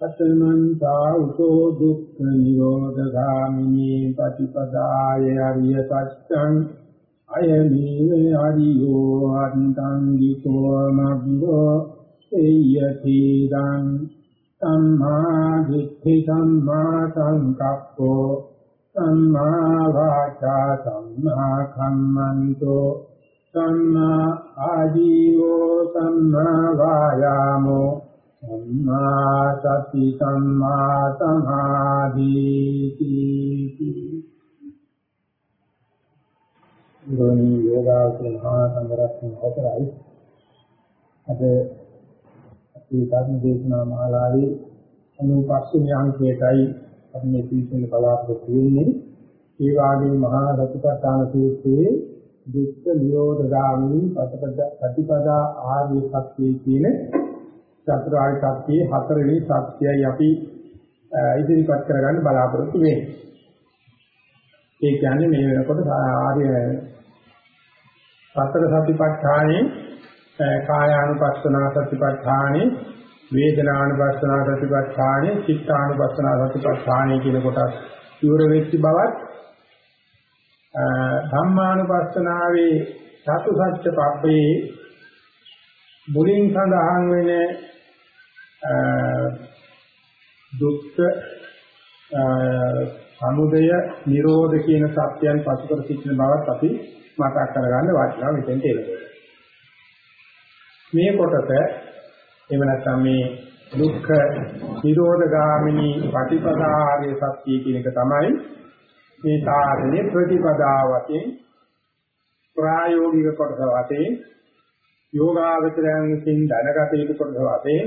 අතමන්තා උසෝ දුක්ඛ නිරෝධගාමිනී පටිපදාය අරිය සත්‍යං අයමීවේ අරියෝ අන්තං ගිතෝ මග්ගෝ එයති දං සම්මා දිට්ඨි සම්මා සංකප්පෝ සම්මා වාචා සම්මා කම්මන්තෝ සම්මා ආජීවෝ සම්මා වායාමෝ සම්මා සති. සම්මා සමාධිති ගෝණී යෝගාවචර මහා සංඝරත්න හතරයි. අද අපි ධර්ම දේශනා මාලාවේ අනුපස්සී අංකයටයි අපි මේ පිළිසෙන බලාපොරොත්තු වෙන්නේ. ඒ වාගේ මහා රතිපට්ඨාන සූත්‍රයේ දුක්ඛ නිරෝධ ගාමී පටිපදා ආර්ය සත්‍යය කියන චතුරාර්ය සත්‍යයේ හතරවෙනි සත්‍යයයි අපි ඉදිරිපත් කරගන්න බලාපොරොත්තු වෙන්නේ. ඒ කියන්නේ මේ වෙනකොට ආර්ය සතර සතිපට්ඨානේ කායානුපස්සනා සතිපට්ඨානේ වේදනානුපස්සනා සතිපට්ඨානේ චිත්තානුපස්සනා සතිපට්ඨානේ කියන කොටස් ඉවර වෙච්ච බවත් ධම්මානුපස්සනාවේ චතු සත්‍ය පබ්බේ මුලින් සඳහන් වෙන දුක්ඛ සමුදය නිරෝධ කියන සත්‍යයන් පසු කර සිටින බවත් අපි මතක් කරගන්න වටිනවා මෙතෙන්ට එනකොට. මේ කොටස එහෙම නැත්නම් මේ දුක්ඛ නිරෝධ ගාමිනී ප්‍රතිපදාාරය සත්‍ය කියන එක තමයි මේ සාධනේ ප්‍රතිපදාවකින් ප්‍රායෝගික කොටස වශයෙන් යෝගාවචරයන් විසින් දැනගත යුතු කොටස වශයෙන්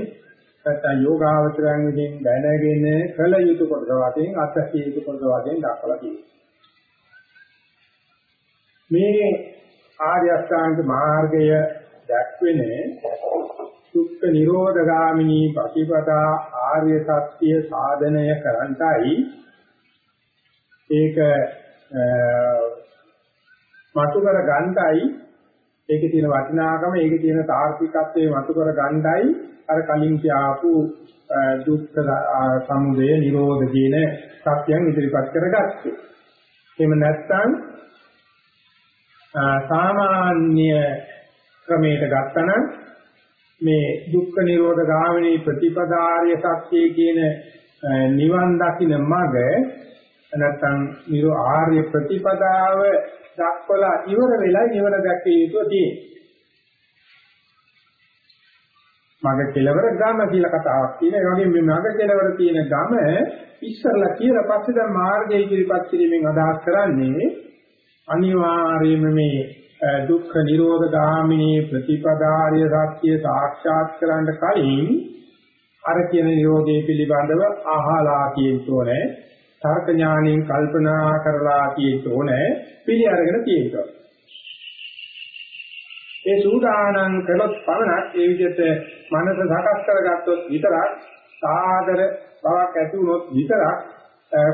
නැත්නම් යෝගාවචරයන් විසින් දැනගෙන කළ යුතු කොටස වශයෙන් අත්‍යවශ්‍ය යුතු කොටස වශයෙන් දක්වලා තියෙනවා. මේ ආර්ය අෂ්ටාංග මාර්ගය දැක්වෙන සුක්ඛ නිරෝධ ගාමිනී ප්‍රතිපදා ආර්ය සත්‍ය සාධනය කරන්ටයි ඒක මතු කර ගන්නයි ඒකේ තියෙන වටිනාකම ඒකේ තියෙන තාර්කිකත්වයේ මතු කර ගන්නයි අර කලින් කියආපු දුක්ඛ සමුදය නිරෝධ කියන සත්‍යයන් ඉදිරිපත් කරගත්තේ. එහෙම නැත්නම් සාමාන්‍ය ක්‍රමයකට ගත්තනම් මේ දුක්ඛ නිරෝධ ගාමිනී ප්‍රතිපදාර්ය සත්‍යය කියන නිවන් දකින්න මඟ නැත්නම් නිරෝ ආර්ය ප්‍රතිපදාව දක්වලා ඉවර වෙලා නිවන දැක්කේ යුතුව තියෙන්නේ. මග කෙලවර ගම කියලා කතාවක් තියෙනවා. ඒ වගේම මේ මග කෙලවර තියෙන ගම ඉස්සරලා කියලා පස්සේ දැන් මාර්ගය ඉදිරිපත් කිරීමෙන් අදහස් කරන්නේ අනිවාර්යයෙන්ම මේ දුක්ඛ නිරෝධ ගාමිනී ප්‍රතිපදාර්ය සත්‍ය සාක්ෂාත් කරන්න කලින් අර කියන නිරෝධය පිළිබඳව අහලා කියතෝනේ තර්ක ඥාණයෙන් කල්පනා කරලා කියතෝනේ පිළි අරගෙන කියනවා. ඒ සූදානම් කළොත් පමණක් ඒ විදිහට මනස සකස් කරගත්තොත් විතරක් සාදර බවක් ඇති වුණොත් විතරක්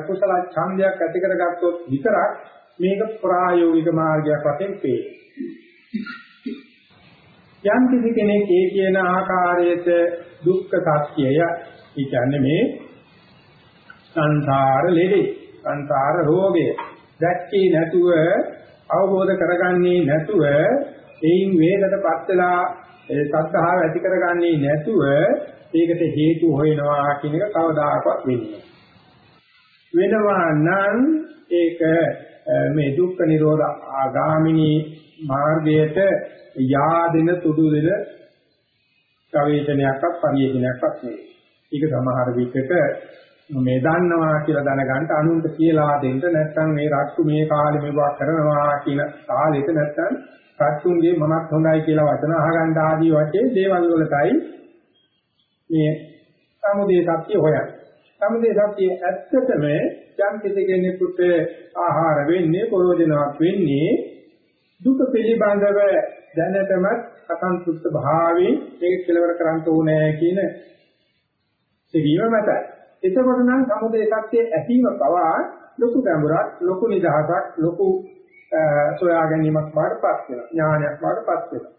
කුසල ඡන්දයක් ඇති කරගත්තොත් විතරක් මේක ප්‍රායෝගික මාර්ගයක් වශයෙන් පේනවා. යම් කිසි කෙනෙක් ඒ කියන ආකාරයට දුක්ඛ සත්‍යය ඒ කියන්නේ මේ සංසාර ලෙඩේ සංසාර රෝගය දැක්කේ නැතුව අවබෝධ කරගන්නේ නැතුව එයින් වේදකටපත් වෙලා සත්‍තාව ඇති කරගන්නේ නැතුව ඒකට හේතු හොයනවා කියන එක කවදාකවත් වෙන්නේ වෙනවා නම් ඒක මේ දුක්ඛ නිරෝධ ආගාමිනී මාර්ගයට yaadෙන තුඩු දෙන ගවේෂණයක්වත් පරිශීලනයක්වත් නෙවෙයි. ඒක සමහර විටක මේ දන්නවා කියලා දැනගන්න අනුන්ට කියලා දෙන්න නැත්නම් මේ රට්ටු මේ කාලේ මේවා කරනවා කියන කාලෙක නැත්නම් රට්ටුන්ගේ මමත් හොඳයි කියලා වචන අහගන්න ආදී වශයෙන් දේවල් වලටයි මේ සමුදේ සත්‍ය හොයන්නේ. සමුදේ සත්‍ය ඇත්තටම යම් කෙනෙකුට ආහාර වෙන්නේ ප්‍රයෝජනවත් වෙන්නේ දුක පිළිබඳව දැනටමත් අසන්තුෂ්ත භාවයෙන් මේක කෙලවර කරන්න ඕනේ කියන සිවීම මතයි. එතකොට නම් සමුදේ සත්‍යයේ ඇසීම පවා ලොකු ගැඹුරක්, ලොකු නිදහසක්, ලොකු සොයා ගැනීමක් බාටපත් වෙනවා. ඥානයක් බාටපත් වෙනවා.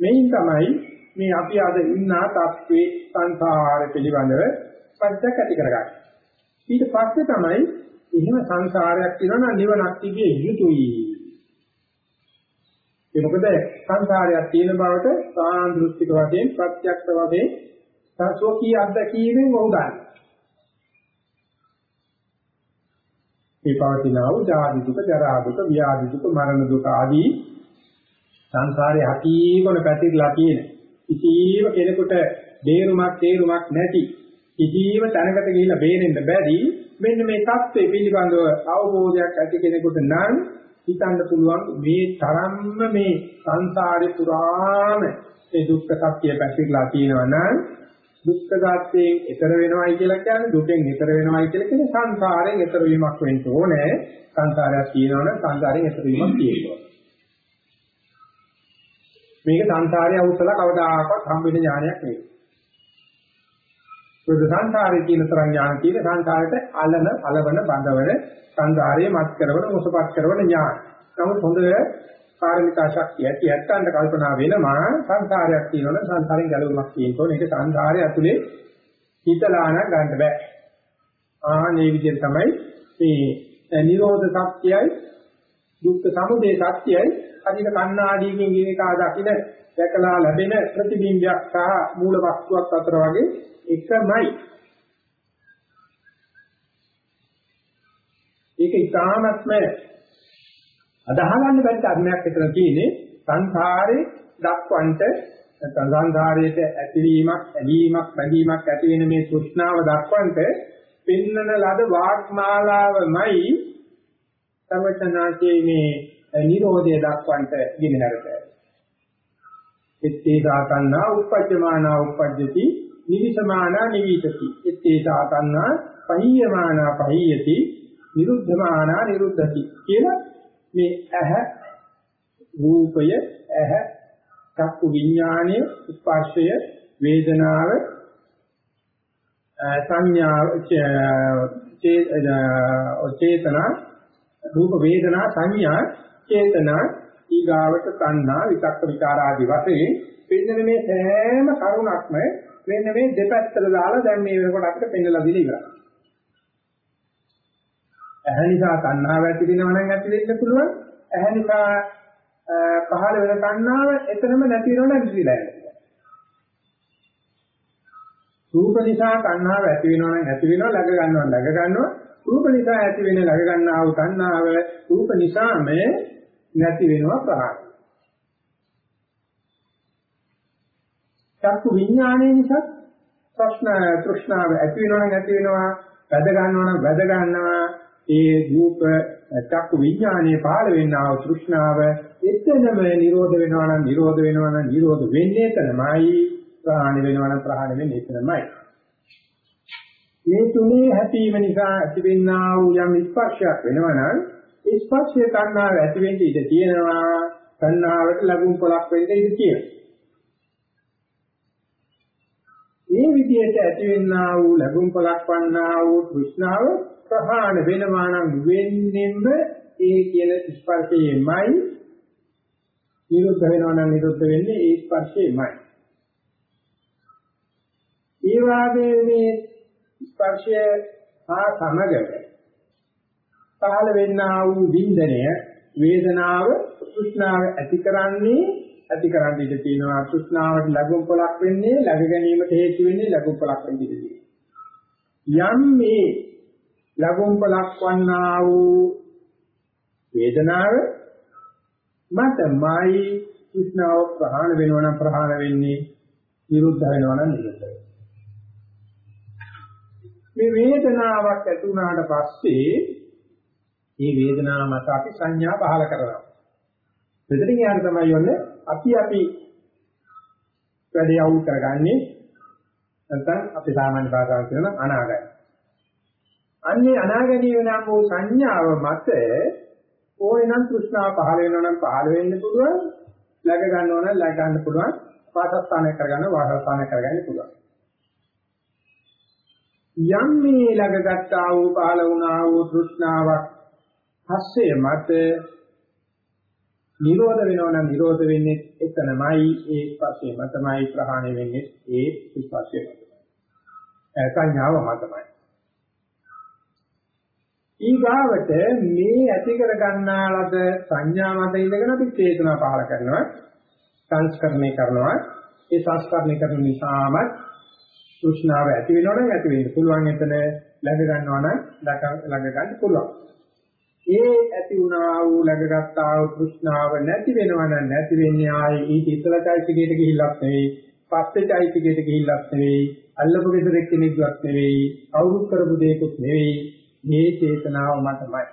මේන් තමයි මේ අපි අද ඉන්න තත්ත්වේ සංසාර පිළිබඳව පද්දක් ඇති කරගන්නේ. ඊට පස්සේ තමයි එහෙම සංසාරයක් තියෙනවා නම් නිවනක් තිබිය යුතුයි. ඒ මොකද සංසාරයක් තියෙන බවට සාන්දෘෂ්ටික වශයෙන් ප්‍රත්‍යක්ෂ වශයෙන් සසෝකී අත්දැකීමෙන් වුදාන. මේ පවතින වූ ජාති දුක, ජරා දුක, ව්‍යාධි දුක, මරණ දුක ආදී සංසාරේ හකීකොන පැතිරලා තියෙන. කිසිම කෙනෙකුට දේරුමක් තේරුමක් නැති කිසිම තැනකට ගිහිල්ලා බේරෙන්න බැරි මෙන්න මේ தත්ත්වය පිළිබඳව අවබෝධයක් ඇති කෙනෙකුට නම් හිතන්න පුළුවන් මේ තරම්ම මේ සංසාරේ පුරාම මේ දුක්ඛ සත්‍ය පැතිරලා තියෙනවා නම් දුක්ඛ දාත්තයෙන් ඈතර වෙනවයි කියලා කියන්නේ දුකෙන් ඈතර වෙනවයි කියලා කියන්නේ සංසාරයෙන් ඈතර වීමක් වෙන්න ඕනේ. සංසාරයක් තියෙනවනම් සංසාරයෙන් ඈතර වීමක් තියෙනවා. මේක සංසාරයේ අවුස්සල කවදාකවත් හම්බෙන ඥානයක් නෙවෙයි. මොකද සංසාරයේ තියෙන තරම් ඥාන තියෙන සංසාරයට අලන අලවන බඳවන සංසාරයේ මත් කරවන මොසපත් කරවන ඥාන. නමුත් හොඳ කාර්මික ශක්තිය ඇති ඇත්තන්ට කල්පනා වෙනවා සංසාරයක් තියෙනවනේ සංසාරයෙන් ගැලවීමක් තියෙනකොට ඒක සංසාරය ඇතුලේ හිතලාන ගන්න බෑ. ආනේ විදිහට තමයි මේ නිරෝධ සත්‍යයයි දුක්ඛ සමුදය සත්‍යයයි අදින කණ්ණාඩියකින් ගිනේකා දකින්න දැකලා ලැබෙන ප්‍රතිබිම්බයක් සහ මූල වස්තුවක් අතර වගේ එකමයි. ඒක ඉතාමත්ම අදහගන්න බැරි ධර්මයක් විතර තියෙන්නේ සංසාරේ දක්වන්ට නැත්නම් සංසාරයේට ඇතිවීමක්, ඇලීමක්, බැඳීමක් ඇති වෙන මේ තෘෂ්ණාව දක්වන්ට පින්නන ලද වාග්මාලාවමයි සර්වචනාචේ මේ නිරෝධය දක්වන්ට ගෙනහැරට. එත්තේ දාතන්නා උපජ්ජමානා උපජ්ජති නිවිසමානා නිවිසති. එත්තේ දාතන්නා පහියමානා පහියති නිරුද්ධමානා නිරුද්ධති කියලා මේ ඇහ රූපය ඇහ චක්කු විඥානය ස්පර්ශය වේදනාව සංඥාව චේතනා රූප වේදනා සංඥා චේතනා ඊගාවට තණ්හා විතක්ක විචාර ආදී වශයෙන් පින්නන මේ සෑම කරුණක්ම මෙන්න මේ දෙපැත්තට දාලා දැන් මේ වෙනකොට අපිට පෙන්නලා දීලා ඉවරයි. ඇහැ නිසා තණ්හාව ඇති වෙනව නම් ඇති වෙන්න පුළුවන්. ඇහැ නිසා පහළ වෙන තණ්හාව එතනම නැති වෙනව නම් ඉතිරිලා යනවා. රූප නිසා තණ්හාව ඇති වෙනව නම් ඇති වෙනව ළඟ ගන්නවා ළඟ ගන්නවා. රූප නිසා ඇති වෙන ළඟ ගන්නා වූ තණ්හාව රූප නිසාම නැති වෙනවා ප්‍රහාණය. චක්කු විඥානයේ නිසා ප්‍රශ්න තෘෂ්ණාව ඇති වෙනවා නම් ඇති වෙනවා වැද ගන්නවා නම් වැද ගන්නවා ඒ රූප චක්කු විඥානයේ පහළ වෙන්නා වූ තෘෂ්ණාව එතනම නිරෝධ වෙනවා නම් නිරෝධ වෙනවා නම් නිරෝධ වෙන්නේ එතනමයි. ප්‍රහාණය වෙනවා නම් ප්‍රහාණය වෙන්නේ එතනමයි. මේ තුනේ හැපීම නිසා ඇතිවෙනා වූ යම් ස්පර්ශයක් වෙනවා නම් ස්පර්ශය තණ්හාව ඇති වෙන්න ඉඩ තියෙනවා. තණ්හාවට ලැබුම් පොලක් වෙන්න ඉඩ තියෙනවා. මේ විදිහට ඇතිවෙනා වූ ලැබුම් පොලක් වන්නා වූ තෘෂ්ණාව ප්‍රහාණ වෙනවා නම් වෙන්නෙම ඒ කියන ස්පර්ශයෙන්මයි නිරුද්ධ වෙනවා නම් නිරුද්ධ වෙන්නේ ඒ ස්පර්ශයෙන්මයි. ඒ වාගේ මේ ස්පර්ශය හා සමගම පහළ වෙන්නා වූ වින්දනය වේදනාව තෘෂ්ණාව ඇති කරන්නේ ඇති කරන්න ඉඩ තියෙනවා. තෘෂ්ණාවට ලැබුම් පොලක් වෙන්නේ ලැබ ගැනීමට හේතු වෙන්නේ ලැබුම් පොලක් වෙන්න. ඉඩ තියෙනවා යම් මේ ලැබුම් පොලක් වන්නා වූ වේදනාව මතමයි තෘෂ්ණාව ප්‍රහාණ වෙනවා නම් ප්‍රහාණ වෙන්නේ නිරුද්ධ වෙනවා නම් නිරුද්ධ වෙනවා මේ වේදනාවක් ඇති වුණාට පස්සේ මේ වේදනාව මත අපි සංඥා පහල කරනවා. මෙතනින් යාර තමයි යන්නේ අපි අපි වැඩි අවුල් කරගන්නේ නැත්නම් අපි සාමාන්‍ය භාෂාවෙන් කියන අනාගතය. අන්නේ අනාගැනීම නම් වූ සංඥාව මත ඕනනම් තෘෂ්ණාව පහළ වෙනවා නම් පහළ වෙන්න පුළුවන් läග ගන්නවා නම් läග ගන්න පුළුවන් වාසස්ථානය කරගන්න වාසස්ථානය කරගන්න පුළුවන්. යම් මේ läගගත්තා වූ පහළ වුණා වූ තෘෂ්ණාවක් හස්සේ මත නිරෝධ වෙනවා නම් නිරෝධ වෙන්නේ එතනමයි ඒ පස්සේ මතමයි ප්‍රහාණය වෙන්නේ ඒ විපස්සේ මතමයි. සංඥාව මතමයි. ඊගාවට මේ ඇති කර ගන්නා ලද සංඥා මත ඉඳගෙන අපි චේතනා පහල කරනවා සංස්කරණය කරනවා. ඒ සංස්කරණය කරන නිසාම තෘෂ්ණාව ඇති වෙනවනම් ඇති වෙන්න පුළුවන් එතන. läග ගන්නවා නම් läග ගන්න පුළුවන්. ඒ ඇති වුණා වූ läගගත්තා වූ තෘෂ්ණාව නැති වෙනවා නම් නැති වෙන්නේ ආයේ ඊට ඉස්සලටයිසිකේට ගිහිල්ලක් නෙවෙයි පස්සේටයිසිකේට ගිහිල්ලක් නෙවෙයි අල්ලපු ගෙදරෙක් කෙනෙක්වත් නෙවෙයි අවුරුත් කරපු දෙයක්වත් නෙවෙයි. මේ චේතනාව මතමයි.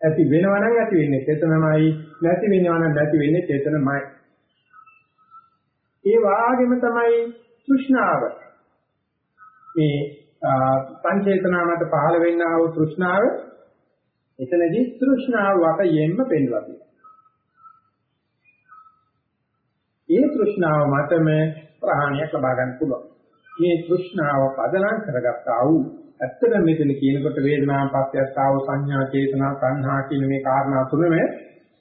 ඇති වෙනවා නම් ඇති වෙන්නේ චේතනමයි නැති වෙනවා නම් නැති වෙන්නේ චේතනමයි. ඒ වාගෙම තමයි තෘෂ්ණාව. මේ පංචේතනා මත පහළ වෙන්නා වූ තෘෂ්ණාව එතනදී තෘෂ්ණාව වටයෙන්ම පෙන්වලා තියෙනවා. ඒ තෘෂ්ණාව මතම ප්‍රහාණයක් ලබා ගන්න පුළුවන්. මේ තෘෂ්ණාව පදනම් කරගත්තා වූ ඇත්තට මෙතන කියනකොට වේදනාව පත්‍යස්තාව සංඥා චේතනා සංහා කියන මේ කාරණා තුනම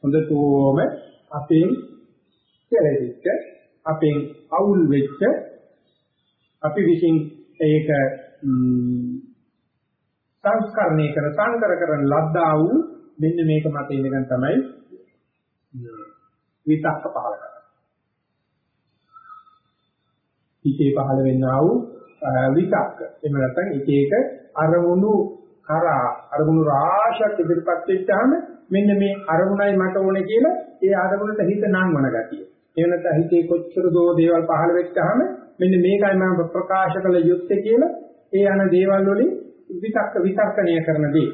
හොඳටම අපෙන් කෙරෙහිච්ච අපෙන් අවුල් වෙච්ච අපි විසින් ඒක සංස්කරණය කර සංකර කරන ලද්දා වූ මෙන්න මේක මත ඉඳගෙන තමයි විතක්ක පහල කරන්නේ. හිතේ පහල වෙන්නා වූ විතක්ක. එහෙම නැත්නම් එක එක අරමුණු කරා අරමුණු රාශියක් ඉදිරිපත් වෙච්චාම මෙන්න මේ අරමුණයි මට ඕනේ කියලා ඒ අරමුණට හිත නංවන ගතිය. එහෙම නැත්නම් හිතේ කොච්චර දෝ දේවල් පහළ වෙච්චාම මෙන්න මේකයි මම ප්‍රකාශ කළ යුත්තේ කියලා ඒ යන දේවල් වලින් විතක්ක විතර්කණය කරන දේ.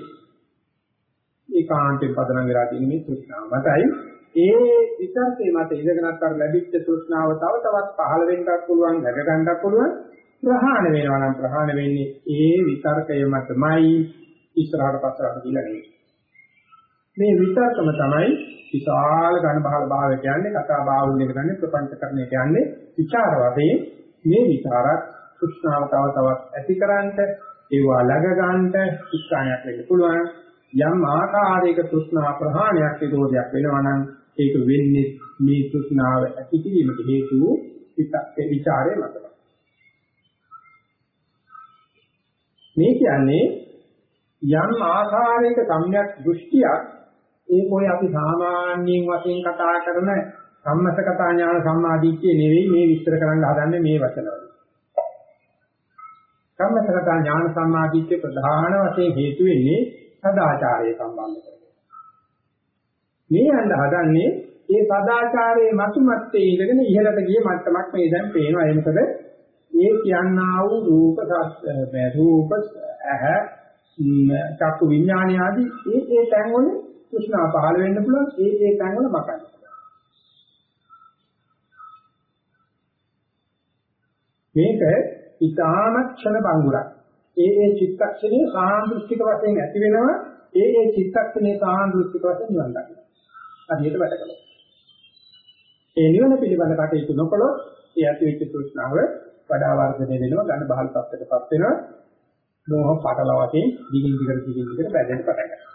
ඒකාන්තයෙන් පදනම් වෙලා තියෙන මේ තෘෂ්ණාව මතයි ඒ විතර්කේ මත ඉඳගෙනත් අර ලැබිච්ච තෘෂ්ණාව තව තවත් පහළ වෙන්නත් පුළුවන්, නැග ගන්නත් පුළුවන්. ප්‍රහාණ වෙනවා නම් ප්‍රහාණ වෙන්නේ ඒ විතර්කය මතමයි ඉස්සරහට පස්සට කියලා නෙවෙයි. මේ විතර්කම තමයි විශාල ඝන බහල භාවය කියන්නේ කතා බාහුල්‍ය කියන්නේ ප්‍රපංචකරණය කියන්නේ විචාර වශයෙන් මේ විචාරත් සුෂ්ණාව තව තවත් ඇතිකරන්ට ඒවා ළඟ ගන්නට උත්සාහයක් වෙන්න පුළුවන් යම් ආකාරයක තෘෂ්ණා ප්‍රහාණයක් විරෝධයක් වෙනවා නම් ඒක වෙන්නේ මේ තෘෂ්ණාව ඇති කිරීමට හේතු විතක්ක ਵਿਚාරය මතයි මේ කියන්නේ යම් ආකාරයක සම්‍යක් දෘෂ්ටියක් ඒ කොයි අපි සාමාන්‍යයෙන් වශයෙන් කතා කරන සම්මතකතා ඥාන සම්මාදිට්ඨිය නෙවෙයි මේ විස්තර කරන්න හදන්නේ මේ වචනවල. සම්මතකතා ඥාන සම්මාදිට්ඨිය ප්‍රධාන වශයෙන් හේතු වෙන්නේ සදාචාරය සම්බන්ධ කරගෙන. මේ යන්න හදන්නේ ඒ සදාචාරයේ මතුමැත්තේ ඉඳගෙන ඉහළට ගිය මට්ටමක් මේ දැන් පේනවා. ඒ මොකද ඒ කියන්නා වූ රූප රූප ඇහ චක්කු විඥාන ආදී ඒ ඒ තැන්වල තෘෂ්ණා පහළ වෙන්න පුළුවන් ඒ ඒ තැන්වල මකන්න. මේක ඊටාමත් ක්ෂණ බංගුරක්. ඒ ඒ චිත්තක්ෂණයේ සාන්දෘෂ්ටික වශයෙන් ඇති වෙනවා ඒ ඒ චිත්තක්ෂණයේ සාන්දෘෂ්ටික වශයෙන් නිවන් දකින්න. හරියට වැඩ කළොත්. ඒ නිවන පිළිබඳ කටයුතු නොකළොත් ඒ ඇතිවෙච්ච තෘෂ්ණාව වඩා වර්ධනය වෙනවා ඝන බහල් තත්ත්වයකටපත් වෙනවා. මෝහ පටල වශයෙන් දිගින් දිගට දිගින් දිගට වැඩෙන්න පටන් ගන්නවා.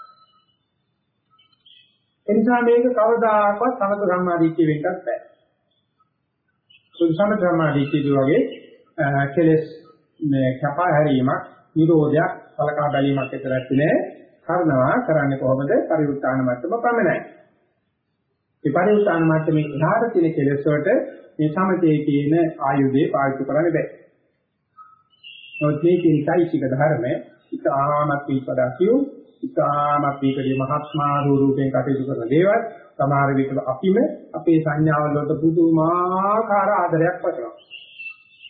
එනිසා මේක කවදාකවත් සමත සම්මාදිට්ඨිය වෙන්නත් බෑ. සුසම සම්මාදිට්ඨිය වගේ කෙලස් මේ කපා හැරීමක් නිරෝධයක් සලකා බැලීමක් විතර ඇත්තේ කරනවා කරන්නේ කොහොමද? පරිඋත්තාන මට්ටම පමණයි. මේ පරිඋත්සාහන මට්ටමේ ඉහාට තියෙන කෙලෙස් වලට මේ සමතේ කියන ආයුධේ පාවිච්චි කරන්න බෑ. නමුත් මේ කිරිසයිසික ධර්ම ඉතාමත් පිටපදා කියු ඉතාමත් පිටකේ මහත්මා රූපයෙන් කටයුතු කරන දේවල් සමහර විට අපිම අපේ සංඥාවල් වලට පුදුමාකාර ආදරයක් පටලවා.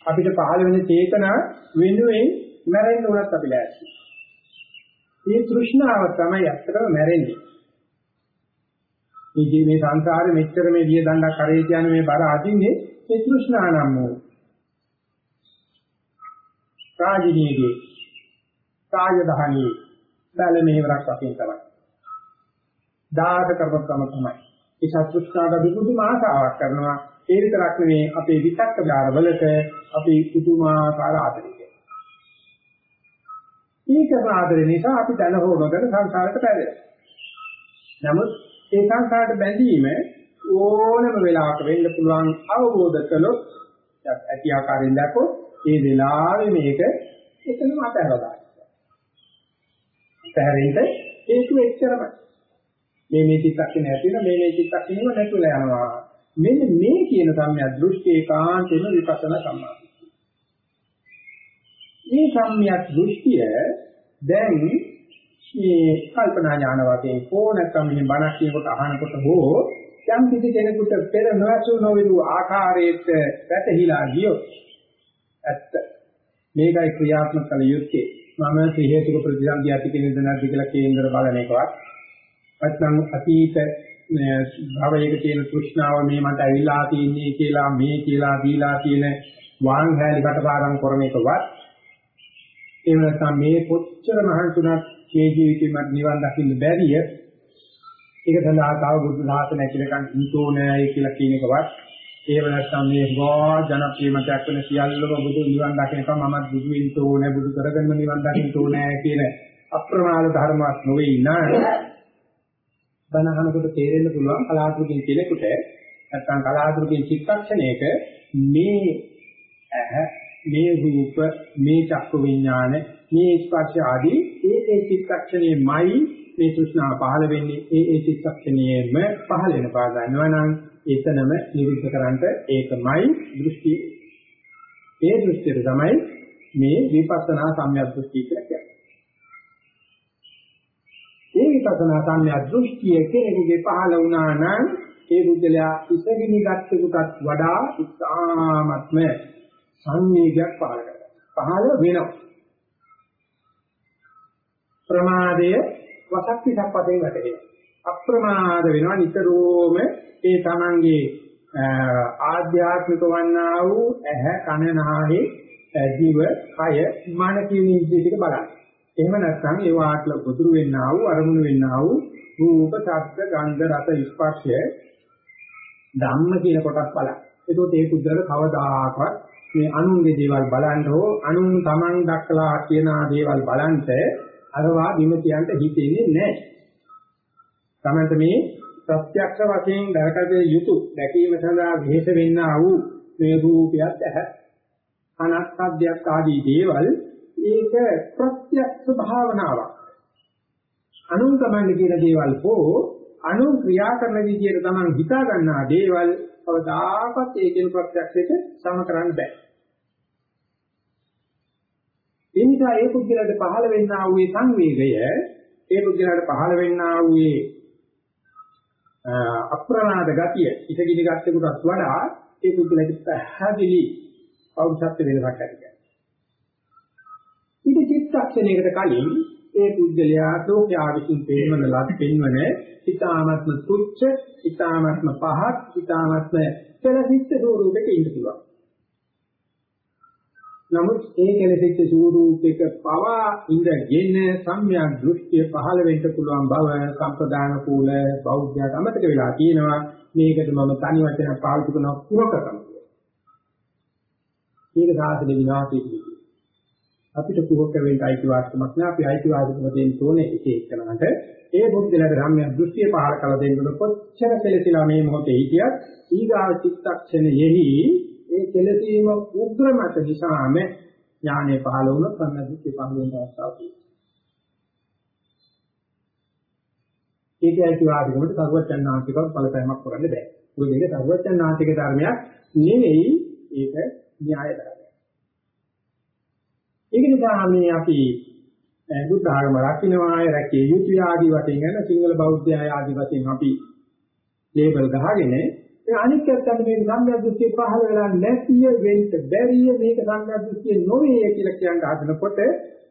අපිට පහළ වෙන චේතනා වෙනුවෙන් මැරෙන්න උනත් අපි ලෑස්ති. මේ තෘෂ්ණාව තමයි ඇත්තටම මැරෙන්නේ. මේ ජී මේ සංසාරේ මෙච්චර මේ දිය දණ්ඩක් කරේ කියන්නේ මේ බර අදින්නේ ඒ තෘෂ්ණානම් වූ රාජිනීගේ රාජධානී බැල මෙහෙවරක් වශයෙන් තමයි. දාස කරපතම තමයි. ඒ සත්‍ෘෂ්ණාට විදුම ආසාවක් කරනවා. ඒ විතරක් නෙවෙයි අපේ විතක්ක ධාරවලට අපි පුදුමාකාර ආදරයක්. ඒක ආදරය නිසා අපි දැන හෝ නොදැන සංසාරයට පැමිණෙනවා. නමුත් ඒ සංසාරයට බැඳීම ඕනම වෙලාවක වෙන්න පුළුවන් අවබෝධ කළොත් ඇති ආකාරයෙන් දැක්කොත් ඒ වෙලාවේ මේක එතනම අතහැරලා දාන්න. පැහැරෙන්න හේතු එච්චරමයි. මේ මේ චිත්තක්ෂණ ඇතින මේ මේ චිත්තක්ෂණෙම නැතුලා යනවා. මෙන්න මේ කියන සම්‍යක් දෘෂ්ටි ඒකාන්තෙම විපස්සනා සම්මාදිට්ඨිය. මේ සම්‍යක් දෘෂ්ටිය දැන් මේ කල්පනා ඥාන වශයෙන් හෝ නැත්නම් මේ බණක් කියනකොට අහනකොට හෝ යම් කිසි කෙනෙකුට පෙර නොඇසු නොවිරු ආකාරයට වැටහිලා ගියොත් ඇත්ත. මේකයි ක්‍රියාත්මක කළ යුත්තේ. මම හේතුක ප්‍රතිසන්දිය ඇති කෙනෙක්ද නැද්ද කියලා කේන්දර බලන එකවත් නැත්නම් අතීත භවයක තියෙන තෘෂ්ණාව මේ මට ඇවිල්ලා තින්නේ කියලා මේ කියලා දීලා තියෙන වාන් හැලි කටපාඩම් කරන එකවත් එහෙම නැත්නම් මේ කොච්චර මහන්සිුණත් මේ ජීවිතේ මට නිවන් දකින්න බැරිය. ඒක සඳහා තව බුදු දාසන ඇකිලකන් හිතෝ නෑ කියලා කියන එකවත් එහෙම නැත්නම් මේ ගෝ ජනප්‍රිය මතයක් වෙන සියල්ලම බුදු නිවන් දකින්නකම් මමත් බුදු වෙන්න ඕනේ බුදු කරගන්න නිවන් දකින්න ඕනේ කියන අප්‍රමාද ධර්මයක් නොවේ නා බණහනකොට තේරෙන්න පුළුවන් කලාතුරකින් කෙනෙකුට නැත්නම් කලාතුරකින් චිත්තක්ෂණයක මේ ඇහ මේ රූප මේ චක්ක විඥාන මේ ස්පර්ශ ආදී ඒ ඒ චිත්තක්ෂණයමයි මේ තෘෂ්ණාව පහළ වෙන්නේ ඒ ඒ චිත්තක්ෂණයෙම පහළ වෙන පා ගන්නවා නම් එතනම නිරුද්ධ කරන්ට ඒකමයි දෘෂ්ටි ඒ දෘෂ්ටියට තමයි මේ විපස්සනා සම්‍යක් දෘෂ්ටි කියලා කියන්නේ. ඒ විපස්සනා සම්‍යක් දෘෂ්ටිය කෙනෙකුගේ පහළ වුණා නම් ඒ බුද්ධලයා ඉසගිනි ගත්තෙකුටත් වඩා ඉතාමත්ම සංවේගයක් පහළ කරගන්නවා. පහළ වෙනවා. ප්‍රමාදය වසක් විසක් වශයෙන් වැටෙනවා. අප්‍රමාද වෙනවා නිතරම ඒ තමන්ගේ ආධ්‍යාත්මික වන්නා වූ ඇහ කන නාහේ ජීව කය මන කියන ඉන්ද්‍රිය ටික බලන්න. එහෙම නැත්නම් ඒ වාටල ගොදුරු වෙන්නා වූ අරමුණු වෙන්නා වූ රූප, ශබ්ද, ගන්ධ, රස, ස්පර්ශය ධම්ම කියන කොටස් බලන්න. ඒකෝට ඒ පුද්ගල කවදාකවත් මේ අනුන්ගේ දේවල් බලන්න හෝ අනුන් Taman දක්ලා කියන දේවල් බලන්ට අරවා බිම කියන්න හිතෙන්නේ නැහැ. තමන්ට මේ ප්‍රත්‍යක්ෂ වශයෙන් දැකගිය යුතු දැකීම සඳහා විහෙස වෙන්නා වූ මේ රූපයත් ඇහ අනත්ත්‍යයක් ආදී දේවල් ඒක ප්‍රත්‍යක්ෂ භාවනාවක්. අනුන් තමන්ගේ කියන දේවල් හෝ අනුන් ක්‍රියා කරන විදිහට තමන් හිතා ගන්නා දේවල් කවදාකවත් ඒකෙන් ප්‍රත්‍යක්ෂයට සම කරන්න බෑ. ඒ නිසා ඒ පුද්ගලයාට පහළ වෙන්නා වූ සංවේගය ඒ පුද්ගලයාට පහළ වෙන්නා වූ අප්‍රමාද ගතිය ඉසගිනි ගත්තෙකුටත් වඩා ඒ පුද්ගලයාට පැහැදිලි පෞරුෂත්ව වෙනසක් ඇති කරගන්නවා. ඊට චිත්තක්ෂණයකට කලින් ඒ පුද්ගලයා ලෝකයා විසින් පේමන ලත් පෙන්වන ඊ타මත්ම තුච්ච ඊ타මත්ම පහත් ඊ타මත්ම කෙලසිත ස්වරූපයක ඉන්න පුළුවන්. නමුත් ඒ කෙලසිච්ච ස්වරූපයක පවා ඉඳගෙන සම්‍යක් දෘෂ්ටිය පහළ වෙන්න පුළුවන් බව සම්ප්‍රදාන කූල බෞද්ධයාට අමතක වෙලා තියෙනවා. මේකට මම තනි වචනයක් පාවිච්චි කරන කුමකකම. මේක සාසන විනාශයේදී අපිට කුහක වෙන්න අයිතිවාසිකමක් නෑ අපි අයිතිවාසිකම දෙන්න ඕනේ එක එකනකට ඒ බුද්ධලට රම්‍ය දෘෂ්ටිය පහල කළ දෙන්න කොච්චර කෙලසිලා මේ මොහොතේ හිටියත් ඊගාව චිත්තක්ෂණයෙහි ඒ කෙලසීම උග්‍ර මත නිසාම ඥානය පහල වුණොත් සම්‍යක් දෘෂ්ටිය පහල වෙන අවස්ථාවක් තියෙනවා. ඒක අයිතිවාසිකමට සර්වචන්නාන්තිකව බලපෑමක් කරන්න බෑ. මොකද ඒක සර්වචන්නාන්තික ධර්මයක් නෙවෙයි ඒක න්‍යාය ධර්මයක්. ඒක නිසා මේ අපි බුද්ධ ආගම රකින්නවා රැකිය යුතු ආදී වශයෙන් යන සිංහල බෞද්ධ ආදී වශයෙන් අපි ලේබල් ගහගෙන ඒ අනිත් පැත්තට මේ සම්මියදෘෂ්ටි පහළ වෙලා නැතිය වෙන්න බැරිය මේක සම්මියදෘෂ්ටි නොවේ කියලා කියන හදනකොට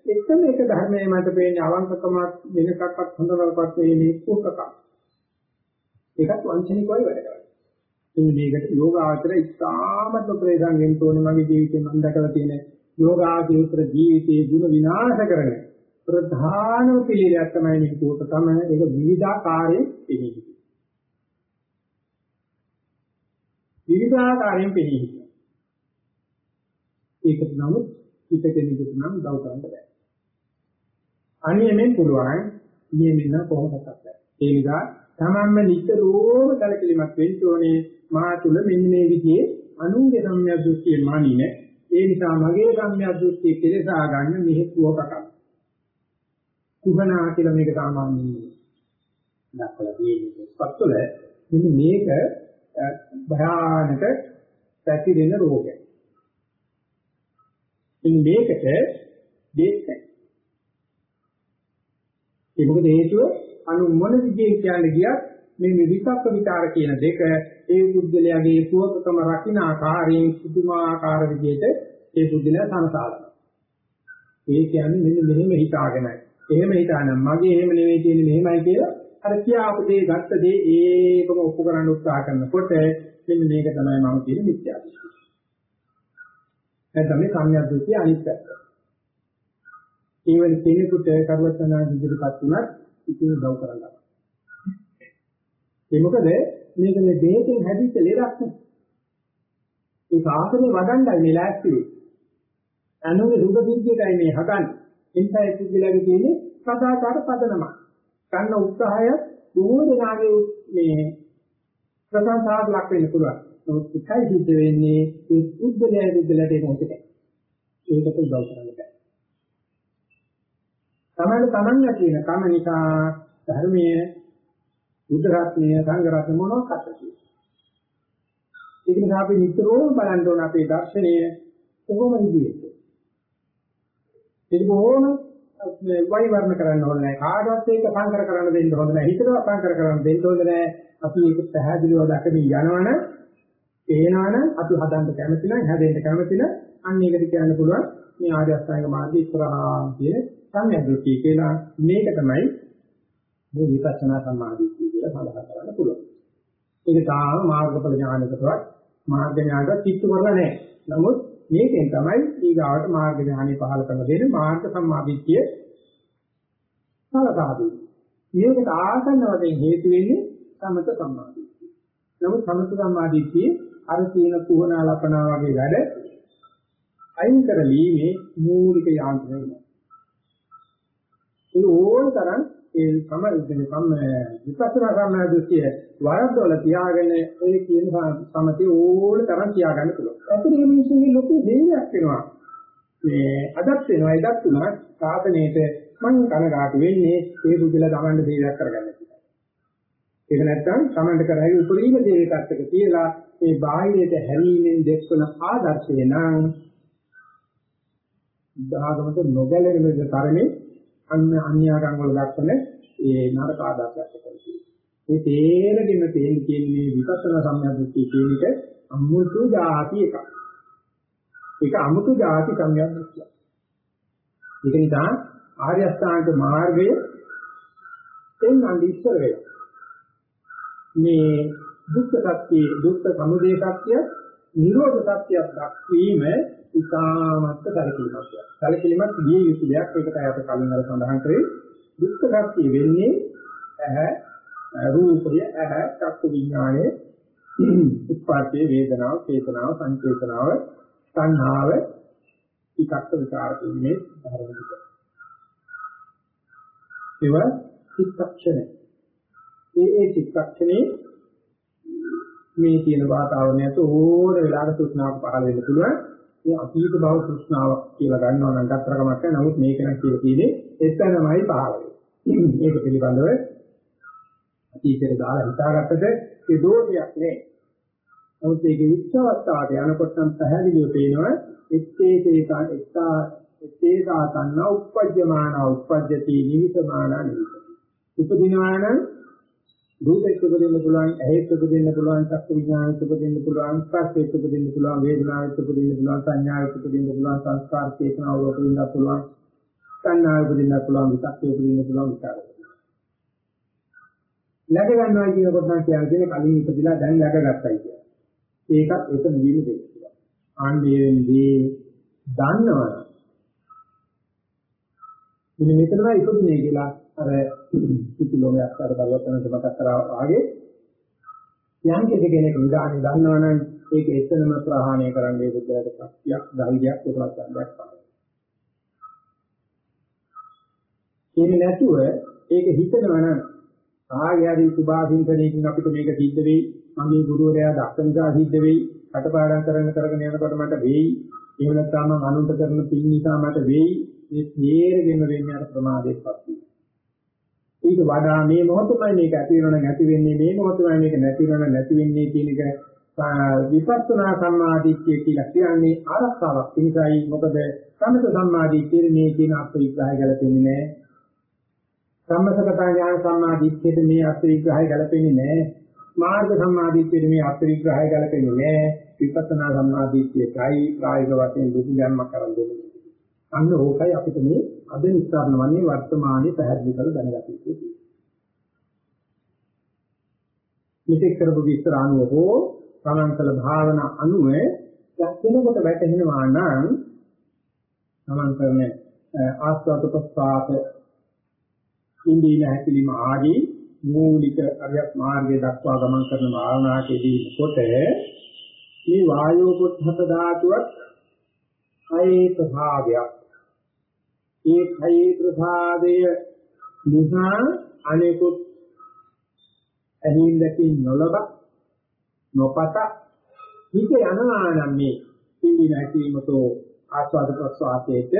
එකම එක ධර්මයේ මත පේන්නේ අවංකකමක් වෙනකක්වත් හොඳවක්වත් නෙවෙයි කුක්කකක්. ඒකත් වංචනිකවයි වැඩ කරන්නේ. ඉතින් මේකට යෝගාචර ඉස්හාමත්ව ප්‍රේසම් වෙන්න ඕනේ මගේ ජීවිතේ මම දැකලා තියෙන යෝගාචර ජීවිතයේ ಗುಣ විනාශ කරන ප්‍රධානම පිළිලයක් තමයි මේක උපත තමයි ඒක විවිධාකාරයෙන් පෙනී විවිධාකාරයෙන් පෙනී හිටිනවා. ඒක නමුත් හිත කෙනෙකුට නම් උදව් කරන්න බෑ. අනියමෙන් පුළුවන් නියමෙන් නම් කොහොමදත් බෑ. ඒ නිසා තමන්ම නිතරම කලකිරීමක් වෙන්න ඕනේ මා තුල මෙන්න මේ විදිහේ අනුන්ගේ සම්මිය දෘෂ්ටිය මානින ඒ නිසා මගේ සම්මිය දෘෂ්ටිය කෙලෙසා ගන්න මෙහෙතුවකට කුහනා කියලා මේක සාමාන්‍යයෙන් දක්වලා තියෙන්නේ පස්වල මෙන්න මේක භයානක පැතිරෙන රෝගයක්. ඉතින් මේකට දෙයක් ඒ මොකද හේතුව අනු මොන විදියෙන් කියන්නේ ගියත් මේ විවිතක්ක විචාර කියන දෙක ඒ බුද්ධලයාගේ සුවකකම රකින්න ආකාරයෙන් පුදුමාකාර විදිහට ඒ බුද්ධලයා සනසාලනවා. ඒ කියන්නේ මෙන්න මෙහෙම හිතාගෙනයි. එහෙම හිතානම් මගේ එහෙම නෙවෙයි තියෙන්නේ මෙහෙමයි කියලා අර කියාපු දේ ගත්ත දේ ඒකම ඔප්පු කරන්න උත්සාහ කරනකොට මෙන්න මේක තමයි මම කියන මිත්‍යා දෘෂ්ටිය. නැත්නම් මේ කාම්‍ය දෘෂ්ටිය අනිත් පැත්ත. ඒ වෙන කෙනෙකුට කරුවචනා ඉදිරිපත් වුණත් ඉතින් උදව් කරන්න. ඒ මොකද මේක මේ දෙයකින් හැදිච්ච ලෙඩක් නේ. ඒ සාසනේ වඩන්නයි මේ ලෑස්ති වෙන්නේ. අනුගේ දුක දිග්ගයටයි මේ හදන්නේ. එනිසා ඒ පිළිලගේ තියෙන්නේ සදාචාර පදනම. ගන්න උත්සාහය දුරේනාගේ මේ ප්‍රසංසාවක් ලක් වෙන්න පුළුවන්. නමුත් එකයි සිද්ධ වෙන්නේ ඒ බුද්ධලයා බුද්ධලට ඒක මොකද? ඒකට උදව් කරන්න බෑ. තමයි තමන්ලා කියන කම නිසා ධර්මයේ බුද්ධ රත්නය සංඝ රත්න මොනවාක්ද කියන්නේ. ඒක නිසා අපි නිතරම බලන්න ඕන අපේ දර්ශනය කොහොම ඉදිරියට. ඒක බොහොම වෛවර්ණ කරන්න ඕනේ නැහැ. කාටවත් ඒක සංකර කරන්න දෙන්න හොඳ නැහැ. හිතට සංකර කරන්න දෙන්න හොඳ නැහැ. අපි ඒක පැහැදිලිව දැකමින් යනවනම් පේනවනම් අපි හදන්න කැමති නම් හැදෙන්න කැමති නම් අන්න ඒකට කියන්න පුළුවන් මේ ආර්ය අෂ්ටාංග මාර්ගය ඉස්සරහා කියන සංයදෘතිය කියලා මේක තමයි මේ විපස්සනා සමාධිය කියලා සඳහන් කරන්න පුළුවන්. ඒක තාම මාර්ගඵල ඥානයකටවත් මාර්ග ඥානයට කිච්චු කරලා නැහැ. නමුත් මේකෙන් තමයි ඊගාවට මාර්ග ඥානෙ පහල කරන දෙන්නේ මාර්ග සම්මාදිට්ඨිය සලකාදී. මේකට ආසන්න වශයෙන් හේතු වෙන්නේ සමත සම්මාදිට්ඨිය. නමුත් සමත සම්මාදිට්ඨිය අර තියෙන කුහනා ලපනා වගේ වැඩ අයින් කරලීමේ මූලික යාන්ත්‍රණය වෙනවා. ඒ ඕන තරම් ඒ සමරිද්දේ සම්ම විපස්සනා සම්මා දෘෂ්ටිය වරද්දවල තියාගෙන ඒ කියන සමතේ ඕන තරම් තියාගන්න පුළුවන්. අපිට මේ මිනිස්සුන්ගේ ලොකු දෙයක් වෙනවා. මේ අදත් වෙනවා එදත් උනා සාසනයේට මං කනගාටු වෙන්නේ ඒ බුදුලා ගමන්න දෙයක් කරගන්න කියලා. ඒක නැත්තම් සමන්ඩ කරයි උපරිම දේකත් එක කියලා මේ බාහිරයට හැරීමෙන් දෙස්වන ආදර්ශය නම් උදාගමක නොගැලෙන තරමේ අන්න අන්‍යාගම් වල දක්වන ඒ නරක ආදාසයක් කරගන්නවා. මේ තේරෙගෙන තේින් කියන්නේ විපස්සනා සම්යද්දෘෂ්ටි කියන එක අමුතු જાති එකක්. ඒක අමුතු જાති සම්යද්දෘෂ්ටිය. ඒක නිසා ආර්ය අෂ්ටාංග මාර්ගය එන්නන් ඉස්සර වෙලා. මේ දුක්ඛ සත්‍ය දුක්ඛ සමුදය සත්‍ය නිරෝධ සත්‍යයක් දක්වීම ඉතාමත් කලකිරීමක්. කලකිරීමක් විය යුතු දෙයක්. ඒකට අපි කලින් අර සඳහන් කරේ දුක්ඛ සත්‍ය වෙන්නේ ඇහැ රූපය ඇහැ චක්කු විඥානය උත්පාදේ වේදනාව චේතනාව සංචේතනාව සංහාව විචක්ක විචාර කියන්නේ ධර්ම ටික. ඒව චිත්තක්ෂණ. ඒ ඒ චිත්තක්ෂණේ මේ තියෙන වාතාවරණයට ඕන වෙලාවක තෘෂ්ණාවක් පහළ වෙන්න පුළුවන්. මේ අතීත භව තෘෂ්ණාවක් කියලා ගන්නවා නම් ගත්තරකමක් නැහැ. නමුත් මේක නම් කියලා තියෙන්නේ එතනමයි පහළ වෙන්නේ. මේක පිළිබඳව අතීතයට දාලා හිතාගත්තද ඒ දෝෂයක් නෑ. නමුත් ඒකේ උත්සවස්ථාවට යනකොට නම් පැහැදිලිව පේනවා එත්තේ තේකා එත්තා එත්තේසා තන්න උප්පජ්ජමාන උප්පජ්ජති නිවිසමාන නිවිසති. උපදිනවා නම් රූපෙත් උපදින්න පුළුවන්, ඇහෙත් උපදින්න පුළුවන්, චක්කු විඥානෙත් උපදින්න පුළුවන්, ස්පර්ශෙත් උපදින්න පුළුවන්, වේදනාවෙත් උපදින්න පුළුවන්, සංඥාවෙත් උපදින්න පුළුවන්, සංස්කාර චේතනාව උපදින්න පුළුවන්, සංඥාව උපදින්න පුළුවන්, විතක්කේ උපදින්න පුළුවන්, විචාරය. läග ගන්නවා කියනකොට නම් කියන්නේ කලින් ඉපදිලා දැන් läගගත්තයි කියන්නේ. ඒකත් ඒක නිවීම දෙයක්. ආන්දේෙන්දී දන්නවනේ මෙන්න මෙතනයි ඉපදුනේ කියලා අර කිලෝමීටර් අර පරිවර්තනයට මතක් කරා ආගේ. යම් කෙනෙක් නිදානේ දන්නවනම් ඒක එතනම ප්‍රහාණය කරන්න ඒ බුද්ධයාට ශක්තියක් ධෛර්යයක් උපවත් ගන්නක් පාන. ඒක නැතුව ඒක හිතනවනම් ආයෙරි සුභාසින්තනයකින් අපිට මේක සිද්ධ වෙයි. මගේ ගුරුවරයා දක්ෂ නිසා සිද්ධ වෙයි. කටපාඩම් කරගෙන කරගෙන යනකොට මට වෙයි. එහෙම නැත්නම් මම අනුන්ට කරන පින් නිසා මට වෙයි. මේ තේරෙගෙන වෙන්නේ අර ප්‍රමාදයක්පත් වීම. ඊට වඩා මේ මොහොතමයි මේක ඇති වෙනවනම් ඇති වෙන්නේ මේ මොහොතමයි මේක නැති වෙනවනම් නැති වෙන්නේ කියන එක විපස්සනා සම්මාදිට්ඨිය කියලා කියන්නේ ආරක්ෂාවක්. ඒ නිසායි මොකද සමත සම්මාදිට්ඨියේ මේ කියන අර්ථ විග්‍රහය ගැලපෙන්නේ නැහැ. සම්මතකතා ඥාන සම්මාදිට්ඨියේ මේ අර්ථ විග්‍රහය ගැලපෙන්නේ නැහැ. මාර්ග සම්මාදිට්ඨියේ මේ අර්ථ විග්‍රහය ගැලපෙන්නේ නැහැ. විපස්සනා සම්මාදිට්ඨියයි ප්‍රායෝගික වශයෙන් දුක ගැනීමක් කරන් දෙන්නේ. අන්න ඕකයි අපිට මේ අද නිස්සාරණ වන්නේ වර්තමානයේ පැහැදිලි කර දැනගත යුතුයි. මෙතෙක් කරපු විස්තර අනුව හෝ සමන්තල භාවනා අනුව දැක්වෙනකොට වැටහෙනවා නම් සමන් කරන ආස්වාද ප්‍රස්තාප ඉන්දීන හැකිලිම ආදී මූලික අරියත් මාර්ගය දක්වා ගමන් කරන භාවනාවේදී කොට මේ වායෝ පොත්හත ධාතුවත් කයේ ප්‍රභාවයක් ඒ කයේ ප්‍රභාවය නිසා අනෙකුත් ඇහිඳකින් නොලබ නොපත. හිත යනවා නම් මේ පිළි නැතිවතෝ ආස්වාද ප්‍රසආතේට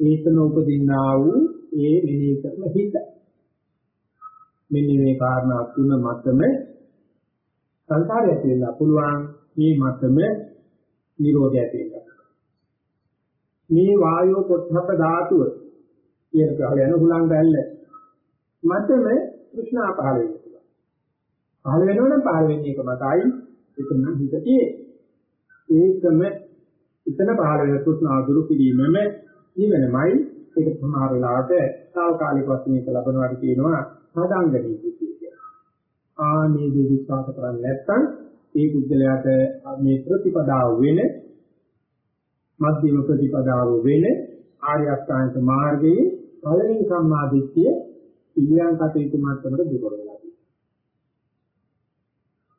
ඒතන උපදින්නා වූ ඒ මෙනෙහි කරන හිත. මෙන්න මේ කාරණා තුන මතම සංසාරය ඇති වෙන්න පුළුවන්. මේ මතම නිරෝධය ඇති වෙන්න මේ වායෝ පොත්හප්ප ධාතුව. කියන කාලය යන හුලං රැල්ල මතම કૃષ્ණා පහළ වෙනවා. පහළ වෙනවනම් පහළ වෙන්නේ එක මතයි. එතන හිතේ ඒකම එතන පහළ වෙන કૃષ્ණා දුරු කිරීමම නිවනමයි. ඒක සමහර වෙලාවට తాවකාලික වශයෙන් එක ලබනවාට කියනවා සාදාංගදී කියලා. ආ මේ දේ විශ්වාස කරන්නේ නැත්නම් ඒ පුද්ගලයාට මේ ප්‍රතිපදාව වෙන මධ්‍යම ප්‍රතිපදාව වෙන ආර්ය අෂ්ටාංග මාර්ගයේ පළවෙනි සම්මාදිට්ඨිය පිළියම් කටයුතු මාත්‍රමට දුර වෙලා තියෙනවා.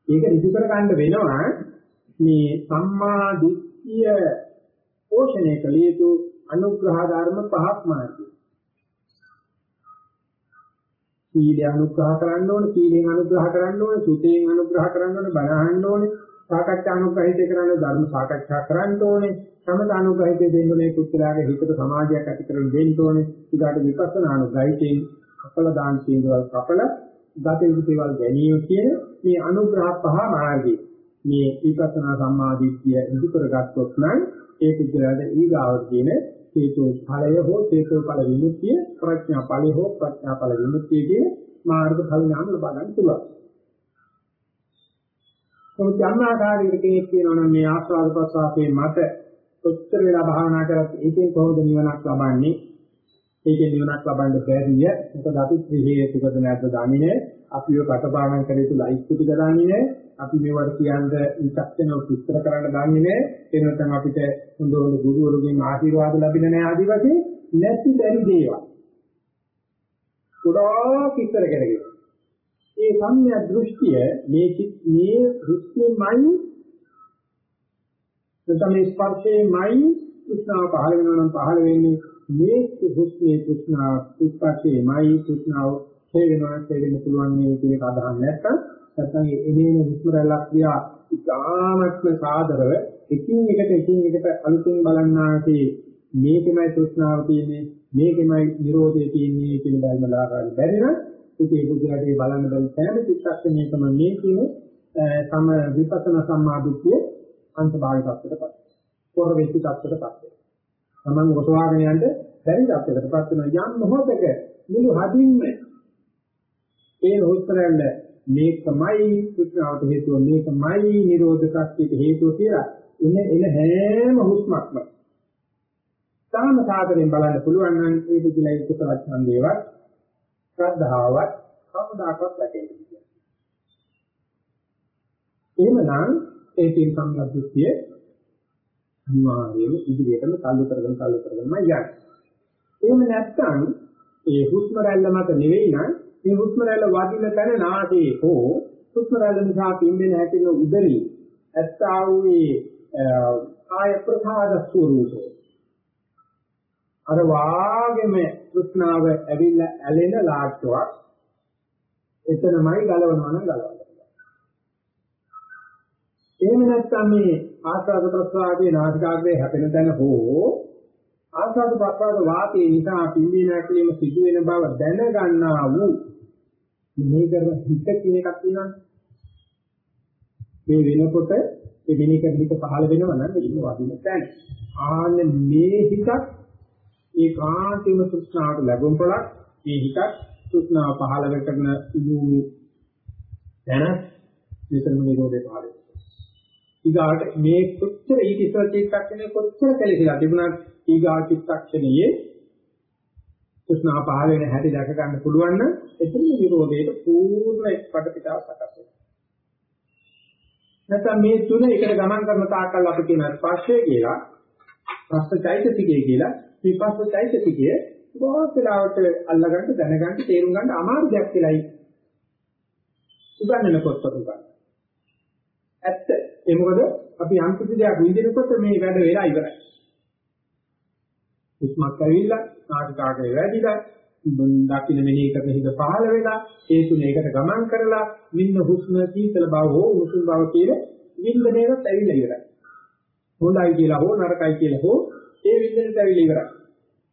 ඒක ඍජු කර ගන්න වෙනවා මේ සම්මාදිට්ඨිය පෝෂණය කළ යුතු අනුග්‍රහ ධර්ම පහක් මාර්ගය. සීලය අනුග්‍රහ කරන්න ඕනේ, සීලෙන් අනුග්‍රහ කරන්න ඕනේ, සුතේන් අනුග්‍රහ කරන්න ඕනේ, බණ අහන්න ඕනේ, සාකච්ඡා අනුග්‍රහිත කරන්න ධර්ම සාකච්ඡා කරන්න ඕනේ, සමත අනුග්‍රහිත දෙන්න ඕනේ, කුච්චලාගේ හිතට සමාජයක් ඇති කරගෙන දෙන්න ඕනේ, ඊගාට විපස්සනා අනුග්‍රහිතෙන් කපල දාන තීන්දුවල් කපල ගත යුතු දේවල් ගැනීම කියන මේ අනුග්‍රහ පහ මාර්ගයේ. මේ විපස්සනා සම්මාදිට්ඨිය ඉදු කරගත්තොත් නම් ඒ කුච්චලාට ඊගාවට කියන හේතු ඵලය හෝ හේතු ඵල විමුක්තිය ප්‍රඥා ඵලය හෝ ප්‍රඥා ඵල විමුක්තිය කියන මාර්ග ඵල ඥාන ලබා ගන්න පුළුවන්. මොකද යම්ආකාරයකට කෙනෙක් කියනවා නම් මේ ආස්වාද ප්‍රසආපේ මත කොච්චර වෙලා භාවනා කරත් ඒකෙන් කොහොමද නිවනක් ලබන්නේ? ඒකෙන් නිවනක් ලබන්න බැරිය. මොකද අපි ත්‍රි හේතුකද නැද්ද දන්නේ නැහැ. අපිව කටපාඩම් කළ යුතු ලයිස්ට් ටික දන්නේ නැහැ. අපි මේවට කියන්නේ විචක්ෂණව විස්තර කරන්න දන්නේ නැහැ. ඒ නැත්නම් අපිට හොඳ හොඳ ගුරුවරුගෙන් ආශිර්වාද ලැබෙන්නේ නැහැ ආදි වශයෙන් නැති බැරි දේවල්. ගොඩාක් ඉස්සර කරගෙන. ඒ සම්මිය දෘෂ්ටිය මේ මේ දෘෂ්ටියමයි නැත්නම් මේ ස්පර්ශයමයි කෘෂ්ණාව පහළ වෙනවා නම් පහළ වෙන්නේ මේ දෘෂ්ටියේ කෘෂ්ණාව ස්පර්ශයමයි කෘෂ්ණාව හේවෙනවා හේවෙන්න පුළුවන් මේ කියන එක අදහන් නැත්නම් නැත්නම් එනේන විස්මරලක් කියා ඉතාමත්ම සාදරව එකින් එකට එකින් එකට අලුතින් බලන්නාසේ මේකමයි තෘෂ්ණාව තියෙන්නේ මේකමයි නිරෝධය තියෙන්නේ කියන බල්ම ලාගන්න බැරි නම් ඉතින් ඒක උදේට බලන්න බැරි සෑම චිත්තක්ෂණයකම මේ කියන සම විපස්සනා සම්මාදිට්ඨිය අන්තභාගයකටපත් කොර වෙච්ච තත්ත්වයකටපත් තමන් ඔසවාගෙන යන්න බැරි තත්ත්වයකටපත් වෙන යම් මොහොතක මුළු හදින්ම ඒ උත්තරයන්ද මේකමයි සුත්‍රාවට හේතුව මේකමයි නිරෝධ ශක්තියට හේතුව කියලා එන එන හැම හුස්මක්ම. සාම සාදරයෙන් බලන්න පුළුවන් නම් ඒ පුදුලයි කුසල ඡන්දේවත් ශ්‍රද්ධාවත් කවදාකවත් වැටෙන්නේ නැහැ. එහෙමනම් ඒ තීන සම්බුද්ධිය අනිවාර්යයෙන්ම ඉදිරියටම තල්ලු කරගෙන තල්ලු කරගෙනම යන්නේ. එහෙම නැත්නම් ඒ හුස්ම රැල්ල මත නෙවෙයි නම් මේ හුස්ම රැල්ල වදින තැන නාසයේ හෝ හුස්ම රැල්ල නිසා පින්බෙන හැටින උදරි ඇත්තා වූ කාය ප්‍රසාද ස්වરૂපේ අර වාගෙම තෘෂ්ණාව ඇවිල්ලා ඇලෙන ලාට්ටුවක් එතනමයි ගලවනවා නම් ගලවන්න. එහෙම නැත්නම් මේ ආස්වාද ප්‍රසආදී නාසිකාග්‍රේ හැපෙන තැන හෝ ආස්වාද ප්‍රසආද වාතයේ නිසා පිම්බීම හැකීම සිදු වෙන බව දැනගන්නා වූ මේ කරන හිත කියන එකක් තියෙනවා. මේ වෙනකොට ඒ විනික විනික පහළ වෙනවා නම් ඒක වදින තැන. ආන්න මේ හිතත් ඒ කාන්තිම සුස්නාවට ලැබුම් පොලක් මේ හිතත් සුස්නාව පහළ කරන ඉදු දැන මෙතන නිරෝධය පහළ වෙනවා. ඊගාට මේ කොච්චර ඊට ඉස්සර චිත්තක්ෂණය කොච්චර කෙලෙසිලා තිබුණත් ඊගා චිත්තක්ෂණයේ සුස්නාව පහළ වෙන හැටි දැක ගන්න පුළුවන් නම් එතන නිරෝධයට පූර්ණ පටපිටාව සකස් වෙනවා. නැත්නම් මේ තුන එකට ගමන් කරන තාක්කල් අපි කියන ස්පර්ශය කියලා පස්සචෛතසිකය කියලා විපස්සචෛතසිකය බොහෝ වෙලාවට අල්ලගන්න දැනගන්න තේරුම් ගන්න අමාරු දෙයක් කියලායි උගන්වන පොත්වල උගන්වන. ඇත්ත ඒ මොකද අපි යම් කිසි දෙයක් විඳිනකොට මේ වැඩ වෙලා ඉවරයි. උස්මක් ඇවිල්ලා නාටකාගේ වැඩිලා දකින්න මෙනෙහි කරන හිත පහළ වෙලා ඒ තුන එකට ගමන් කරලා වින්න හුස්ම සීතල බව හෝ උණුසුම් බව කියන වින්දනයවත් ඇවිල්ලා ඉවරයි. හොඳයි කියලා හෝ නරකයි කියලා හෝ ඒ වින්දනයට ඇවිල්ලා ඉවරයි.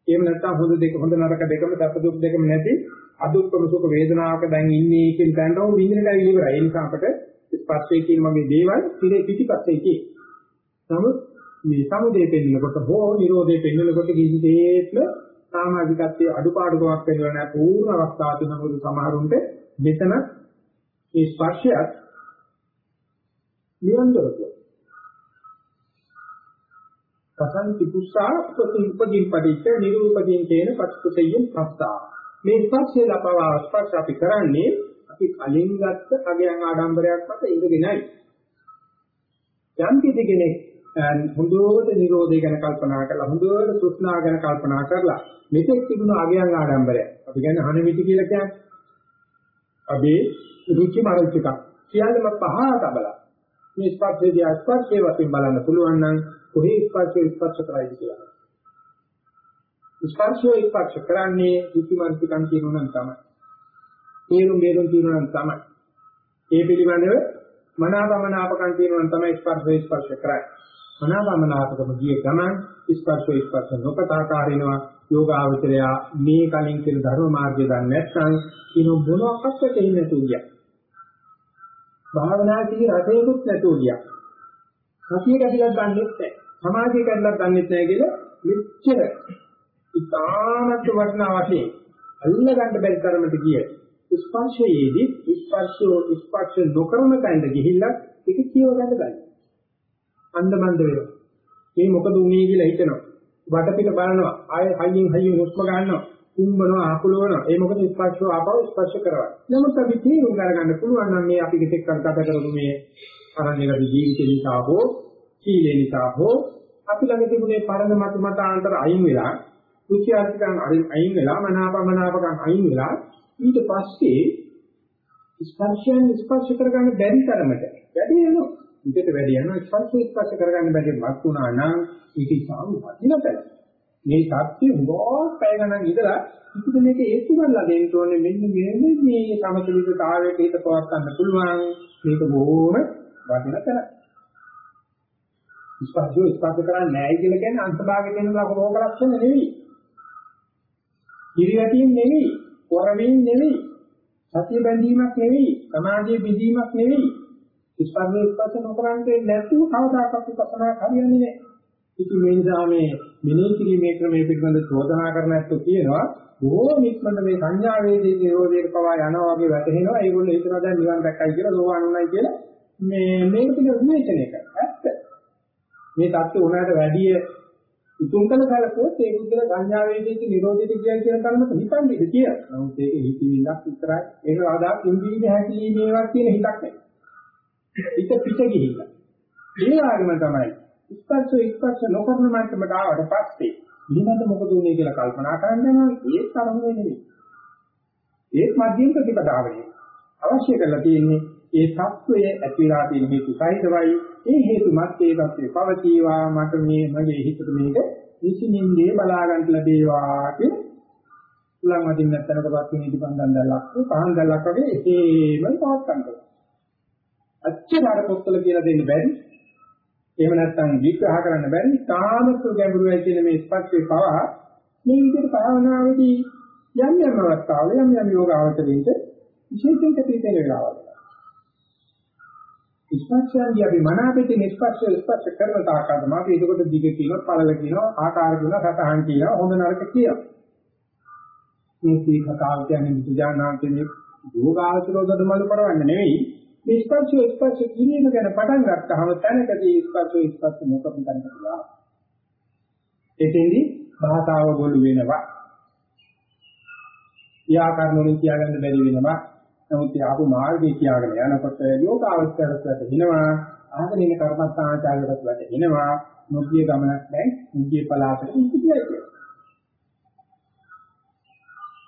එහෙම නැත්නම් හොඳ දෙක හොඳ නරක දෙකම සැප දුක් දෙකම නැති අදුක්කම සුඛ වේදනාවක දැන් ඉන්නේ කියන තැනට උ වින්දනයට ඇවිල්ලා ඉවරයි. ඒ නිසා අපට ස්පර්ශය කියන මගේ දේවල් පිළි පිටිපස්සේ ඉති. නමුත් මේ සමුදේ පෙන්නකොට හෝ නිරෝධේ පෙන්නකොට කිසි දෙයක්ම සමාජිකත්වයේ අඩුපාඩුකමක් වෙනවා නෑ පූර්ණ අවස්ථාව තුන මොකද සමහරුන්ට මෙතන මේ ස්පර්ශයත් නිරන්තරව කසන්ති කුස්සා ප්‍රතිඋපදීන් පදිච්ච නිරූපදීන් තේන පච්චුතයෙන් පස්සා මේ ස්පර්ශය ලබවා ස්පර්ශ අපි කරන්නේ අපි කලින් ගත්ත කගයන් ආඩම්බරයක් මත ඉඳගෙනයි. යම් කිසි කෙනෙක් හොඳට නිරෝධය ගැන කල්පනා කරලා හොඳට සුස්නා ගැන කල්පනා කරලා මෙතෙක් තිබුණ අගයන් ආඩම්බරය අපි කියන්නේ හනමිටි කියලා කියන්නේ. අපි රුචි මරුචික සියල්ලම පහ තබලා. මේ ස්පර්ශයේදී ස්පර්ශයේ වශයෙන් බලන්න පුළුවන් නම් කොහේ ස්පර්ශයේ ස්පර්ශ කරයිද කියලා. ස්පර්ශයේ ස්පර්ශ කරන්නේ රුචි මරුචිකම් කියනවා නම් තමයි. තේරුම් බේරුම් කියනවා නම් තමයි. ඒ පිළිබඳව මනාපමනාපකම් කියනවා නම් තමයි ස්පර්ශයේ ස්පර්ශ කරන්නේ. මනාවමනාපකම ගිය ගමන් ස්පර්ශෝ ස්පර්ශ නොකතාකාරිනවා යෝගාවචරය මේ කලින් කියන ධර්ම මාර්ගය දන්නේ නැත්නම් කිනු මොනවාක්වත් දෙන්නේ නැතුව ගියා. භාවනාදී රසයකුත් නැතුව ගියා. සතිය කැඩිලක් ගන්නෙත් නැහැ. සමාධිය කැඩිලක් ගන්නෙත් නැහැ කියලා මෙච්චර ඉතාමත් වටිනා වශයෙන් අල්ල ගන්න බැරි තරමට ගිය ස්පර්ශයේදී ස්පර්ශෝ ස්පර්ශ නොකරන තැනට ගිහිල්ලා ඒක කියව ගන්න ගන්න. අන්දමන්ද වෙනවා. මේ මොකද උනේ කියලා හිතනවා. වටපිට බලනවා. ආයෙ හයියෙන් හයියෙන් හුස්ම ගන්නවා. කුම්බනවා අකුලවනවා. ඒ මොකද ස්පර්ශව ආපහු ස්පර්ශ කරවයි. නමුත් අපි තේරුම් ගන්න පුළුවන් නම් මේ අපි කිතෙක් කතා කරපු මේ අරණ්‍යගත ජීවිතේ නිසා හෝ සීලේ නිසා හෝ අපි ළඟ තිබුණේ පරණ මත මත ආන්තර අයින් වෙලා කුචි අර්ථකම් අයින් වෙලා මනාපමනාපකම් අයින් වෙලා ඊට පස්සේ ස්පර්ශයන් ස්පර්ශ කරගන්න බැරි තරමට වැඩි වෙනවා. විකට වැඩි යනවා ස්පර්ශ ස්පර්ශ කරගන්න බැරි වත් වුණා නම් ඒක ඉතාම වටිනතර. මේ සත්‍ය හොරෝ පැය ගණන් ඉඳලා ඉතින් මේක හේතු කරලා දෙන්න ඕනේ මෙන්න මේ මේ සමතුලිතතාවයට හිත පවත් ගන්න පුළුවන් මේක බොහොම වටිනතර. ස්පර්ශය ස්පර්ශ කරන්නේ නැහැ කියලා කියන්නේ අන්තභාගයේ තියෙන ලෝක ලක්ෂණ නෙවෙයි. ඉරියටින් නෙවෙයි, වරමින් නෙවෙයි, සතිය බැඳීමක් නෙවෙයි, සමාධිය බෙදීමක් නෙවෙයි, ස්පර්ශයේ ස්පර්ශ නොකරන්නේ නැතුව කවදාකවත් විපස්සනා හරියන්නේ නැහැ. ඉතින් මේ නිසා මේ මෙනෙහි කිරීමේ ක්‍රමයේ පිළිබඳ චෝදනා කරන ඇත්තෝ කියනවා බොහෝ නික්මන මේ සංඥා වේදී නිරෝධයට පවා යනවා වගේ වැටහෙනවා. ඒගොල්ලෝ හිතනවා දැන් නිවන් දැක්කයි කියලා සෝවාන් වුණයි කියලා මේ මේක පිළිබඳ විමර්ශනය කරනවා. ඇත්ත. මේ தත්ත්ව උනාට වැඩිය උතුම් කළ කලකෝත් ඒ බුද්ධල සංඥා වේදී නිරෝධයට කියයි කියන කර්මක හිතන්නේ කියලා. නමුත් ඒක හිතවිල්ලක් විතරයි. ඒක ආදා කිම්බීම හැකිලීමේවත් කියන හිතක් නෙවෙයි. හිත පිට ගිහිල්ලා. ඒ වගේම තමයි ස්පර්ශ ස්පර්ශ නොකරන මට්ටමට ආවට පස්සේ ඊමඟ මොකද උනේ කියලා කල්පනා කරන්න යනවා ඒ තරම නෙමෙයි. ඒ මධ්‍යම ප්‍රතිපදාවනේ අවශ්‍ය කරලා තියෙන්නේ ඒ தත්වයේ ඇතිලා තියෙන මේ කුසයිදවයි ඒ හේතුමත් ඒ தත්වේ පවතිවා මට මේ මගේ හිතට මේක විසිනින්ගේ බලා ගන්න ලැබේවා කියන උලන් වදින් නැත්නම්කවත් මේ ඉදපන්දන් දැල්ලක් පහන් දැල්ලක් වගේ එහෙමයි පවත් ගන්නවා. අච්චර අර පොත්වල කියලා දෙන්න බැරි එහෙම නැත්නම් විග්‍රහ කරන්න බැරි. තාමත් ගැඹුරුයි කියන මේ ස්පර්ශේ පවා මේ විදිහට භාවනාවේදී යම් යම් අවස්ථාවල යම් යම් යෝග අවස්ථාවෙන්ද විශේෂයෙන් කටයුතු වෙනවා. ස්පර්ශයන්දී අපි මනාපෙති නිස්පර්ශ ස්පර්ශ කරන තාක්කද මාපි ඒකට දිග කියනවා පළල කියනවා ආකාර කියනවා සතහන් කියනවා හොඳ නරක කියනවා. මේ කී කතාව කියන්නේ බුදුජානනාංශයේ යෝගාචරෝදද මළු කරවන්න නෙවෙයි මේ ස්පර්ශය ස්පර්ශ කිරීම ගැන පටන් ගත්තාම තැනකදී ස්පර්ශය ස්පර්ශ මොකක්ද කරන්නේ එතෙන්දි භාෂාව ගොළු වෙනවා. ව්‍යාකරණ වලින් කියාගන්න බැරි වෙනවා. නමුත් ආපු මාර්ගය කියාගෙන යනකොට යෝගාවචරයට හිනවා. ආගෙන ඉන්න කර්මස්ථානාචාරයට වැටෙනවා නොගිය ගමනක් නැහැ. නිජේ පලාතට ඉතිතියි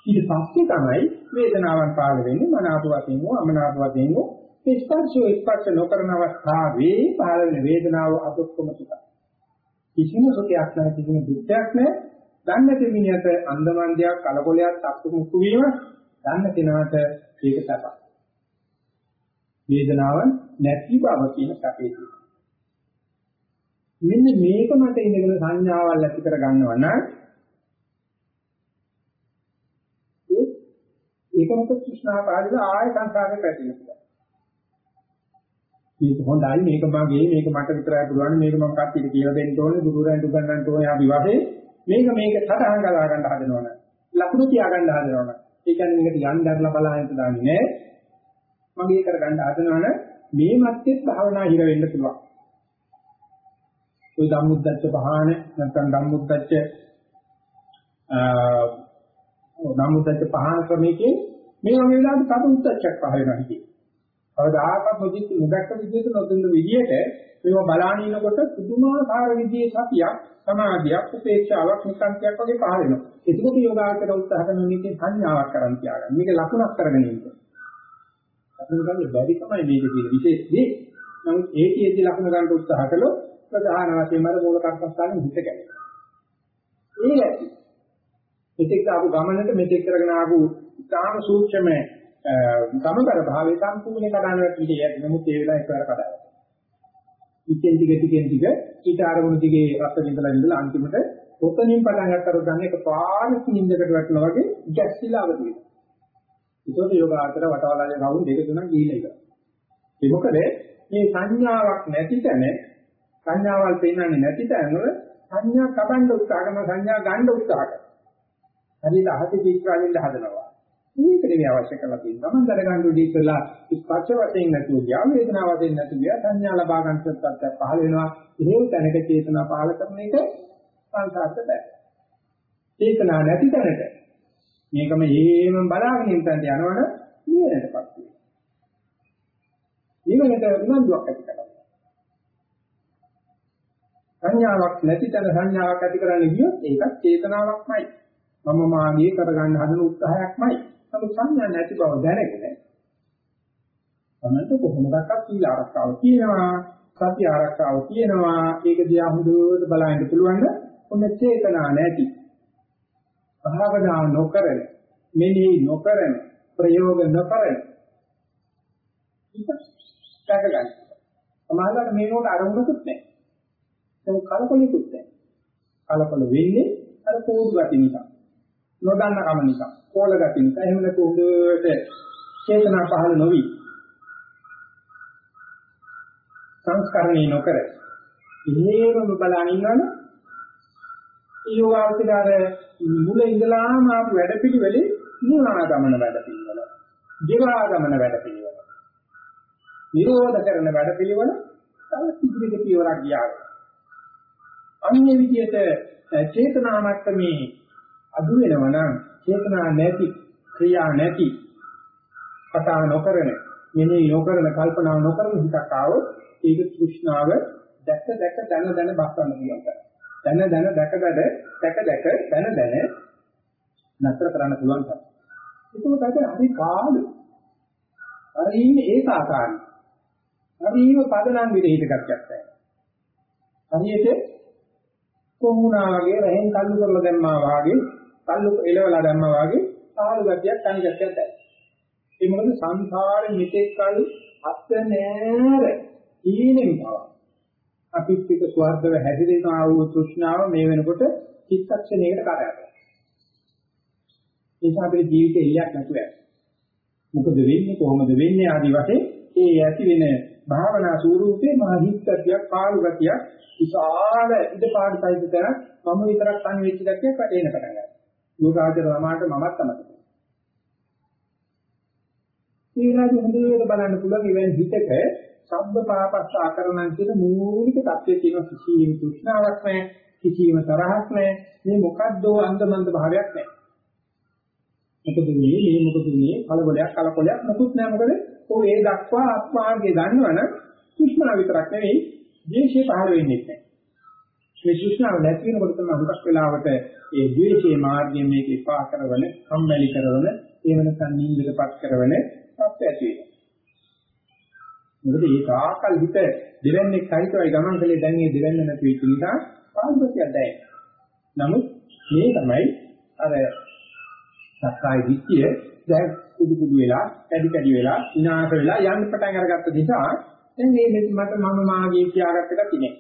ඊට පස්සේ තමයි වේදනාවන් පාල වෙන්නේ මනාප වශයෙන් හෝ අමනාප වශයෙන් හෝ ස්පර්ශය ස්පර්ශ නොකරන අවස්ථාවේ පාල වෙන වේදනාව අදුක්කම සුඛ. කිසිම සුඛයක් නැහැ කිසිම දුක්ඛයක් නැහැ. දන්න දෙමිනියට අන්දමන්දයක් කලකොලයක් අත්තු මුක්කු වීම දන්න කෙනාට ඒක තමයි වේදනාව නැති බව කියන කපේ මෙන්න මේක මත ඉඳගෙන සංඥාවල් ඇති කර ගන්නවා නම් ඒක මොකද තෘෂ්ණා පාරිද ආය සංසාරේ පැතිරෙනවා. මේක හොඳයි මේක මගේ මේක මට විතරයි පුළුවන් මේක මම කට්ටියට කියලා දෙන්න ඕනේ ගුරුවරයන්ට උගන්වන්න ඕනේ ආදි වශයෙන්. මේක මේක සටහන් කරලා ගන්න හදනවනේ. ලකුණු තියා ගන්න හදනවනේ. ඒ කියන්නේ මේකට යන්න දැරලා බලහින්ද දාන්නේ නෑ. මගේ කර ගන්න හදනවනේ. මේ මැත්තේ භාවනා හිර වෙන්න පුළුවන්. ඔය ධම්මුද්දච්ච පහාන නැත්නම් ධම්මුද්දච්ච නමුත් පහන ක්‍රමයකින් මේ වගේ වෙලාවට කඩ උත්තරයක් පහ වෙනවා කියන්නේ. කවදාකවත් නොදිත් නොදැක්ක විදිහට නොදෙන්න විදිහට මේව බලාගෙන ඉනකොට පුදුමාකාර විදිහේ සතියක්, සමාධියක්, උපේක්ෂාවක්, නිකාන්තයක් වගේ පහළ වෙනවා. ඒකත් යෝගාචර උත්සාහ කරන මේකේ සංඥාවක් කරන් තියාගන්න. මේක ලකුණක් කරගෙන ඉන්න. ලකුණු ගන්න බැරි තමයි මේක තියෙන විශේෂ දේ. නමුත් ඒකේදී ලකුණු ගන්න උත්සාහ කළොත් ප්‍රධාන වශයෙන්ම මූල කර්මස්ථානේ හිත ගැලෙනවා. ඒ ඇති මෙතෙක් ආපු ගමනට මෙතෙක් කරගෙන ආපු ඉතාම සූක්ෂම සමබර භාවයේ සම්පූර්ණ කඩනවට විදිය යන්නේ නමුත් ඒ වෙලාවේ එකවර කඩනවා. ඉතින් ටික ටිකෙන් ටික ඊට ආරමුණු දිගේ රස විඳලා ඉඳලා අන්තිමට ඔතනින් පටන් ගන්නතර ගන්න එක පාරක් නිින්දකට වැටෙනවා වගේ ගැස්සිලා අවදි වෙනවා. ඒකෝට යෝගාචර වටවලාගේ රවුම් දෙක තුනක් ගිහිල්ලා ඉවරයි. ඒ මොකද මේ සංඥාවක් නැති තැන සංඥාවල් පෙන්වන්නේ නැති තැන වල සංඥා කබන්න උත්සාහ කරන සංඥා ගන්න උත්සාහ කරනවා. හරියට අහසේ චිත්‍රාලින්ද හදනවා. මේක නෙවෙයි අවශ්‍ය කරලා තියෙන්නේ. Taman දැනගන්න උදී කියලා ස්පර්ශ වශයෙන් නැතුව ගියා, වේදනා වශයෙන් නැතුව ගියා, සංඥා ලබා ගන්න තත්ත්වයක් පහළ වෙනවා. එහෙම තැනක චේතනා පහළ කරන එක සංසාරට බෑ. චේතනා නැති තැනක මේකම හේම බලාගෙන ඉන්න තැනට යනවනම් නිවැරදිපත් වෙනවා. ඊළඟට උනන්දුවක් ඇති කරගන්න. සංඥාවක් නැති තැන සංඥාවක් ඇති කරන්න ගියොත් ඒකත් චේතනාවක්මයි. මම මාගේ කරගන්න හදන උත්සාහයක්මයි. නමුත් සංඥා නැති බව දැනගෙන තමයි කොහොමදක්වත් සීල ආරක්ෂාව කියනවා, සති ආරක්ෂාව කියනවා. ඒක දිහා හොඳට බලන්න පුළුවන් ඔන්න චේතනා නැති. භාවනා නොකරන, මෙනෙහි නොකරන, ප්‍රයෝග නොකරන. ඒක ගන්න. සමාජයට මේනෝට අරමුණකුත් නැහැ. ඒක කලකොලෙකුත් නැහැ. කලකොල වෙන්නේ අර පොඩු ගැටි නිසා. නොදන්න කම නිසා. කෝල ගැටි නිසා එහෙම නැතු හොඳට චේතනා පහළ නොවි. සංස්කරණී නොකර. එහෙමම බලන ඉන්නවනේ යෝගාවචරය මුල ඉඳලාම ආපු වැඩපිළිවෙලේ නිවා ගමන වැඩපිළිවෙල. ජීවා ගමන වැඩපිළිවෙල. නිරෝධ කරන වැඩපිළිවෙල තව ඉදිරියට පියවරක් ගියා. අන්‍ය විදිහට චේතනා මට්ටමේ අඩු වෙනවා නම් චේතනා නැති ක්‍රියා නැති කතා නොකරන මෙනේ නොකරන කල්පනා නොකරන හිතක් ආවොත් ඒක තෘෂ්ණාව දැක දැක දන දන බස්සන්න කියනවා. දැන දැන දැක දැක දැක දැක දැන දැන නතර කරන්න පුළුවන් තමයි. ඒක තමයි අපි කාලු. හරිම ඒකාකාරයි. හරිම පදනම් විදිහට ගැටයක් නැහැ. හරියට කොමුණා වගේ රහෙන් කල්ලු කරලා දැම්මා වාගේ කල්ලු එලවලා දැම්මා වාගේ සාහල ගතියක් තනි ගතියක් දැයි. ඒ මොකද සංසාරෙ මෙතෙක් කල අත් නෑර ඊනෙන් බව. අපිත් පිට ස්වර්ගව හැදිරෙනා වූ තෘෂ්ණාව මේ වෙනකොට චිත්තක්ෂණයකට කරාගෙන. ඒක අපේ ජීවිතේ ඉලක්ක නැතුව යනවා. මොකද වෙන්නේ කොහොමද වෙන්නේ ආදි වශයෙන් ඒ ඇති වෙන භාවනා ස්වරූපේ මහ හිත්තියක් කාලු ගතියක් විශාල ඉදපාඩු සහිත තැන මම විතරක් තනි වෙච්ච ගතියක් වැටෙන පටන් ගන්නවා. යෝගාචර ළමාට මමත් තමයි. ඊළඟට හොඳට බලන්න පුළුවන් ඉවෙන් හිතක සබ්බ පාපස්ස ආකරණන් කියන මූලික தත්ත්වයේ තියෙන කිසියම් තෘෂ්ණාවක් නැහැ කිසියම් තරහක් නැහැ. මේ මොකද්දෝ අන්දමන්ද භාවයක් නැහැ. මොකද මේ මේ මොකද මේ කලබලයක් කලකොලයක් මොකුත් නැහැ. මොකද ඔය ඒ දක්වා ආත්මාර්ගය දන්නවනම් තෘෂ්ණාව විතරක් නෙවෙයි ද්වේෂය පහළ වෙන්නේ නැහැ. මේ තෘෂ්ණාව නැති වෙනකොට තමයි හුඟක් වෙලාවට ඒ ද්වේෂයේ මාර්ගයෙන් මේක එපා කරවන කම්මැලි කරවන එහෙම නැත්නම් නිින්දටපත් කරවන සත්‍ය ඇති වෙනවා මොකද මේ තාකල් හිත දෙවන්නේ සහිතවයි ගමන් කළේ දැන් මේ දෙවන්න නැති වෙච්ච නිසා පාළුපතියක් දැයි. නමුත් මේ තමයි අර සක්කාය දිට්ඨිය දැන් කුඩු කුඩු වෙලා, කැඩි කැඩි වෙලා, විනාශ වෙලා යන්න පටන් අරගත්ත නිසා දැන් මේ මට මම මාගේ කියාගත්ත එක තිනේ.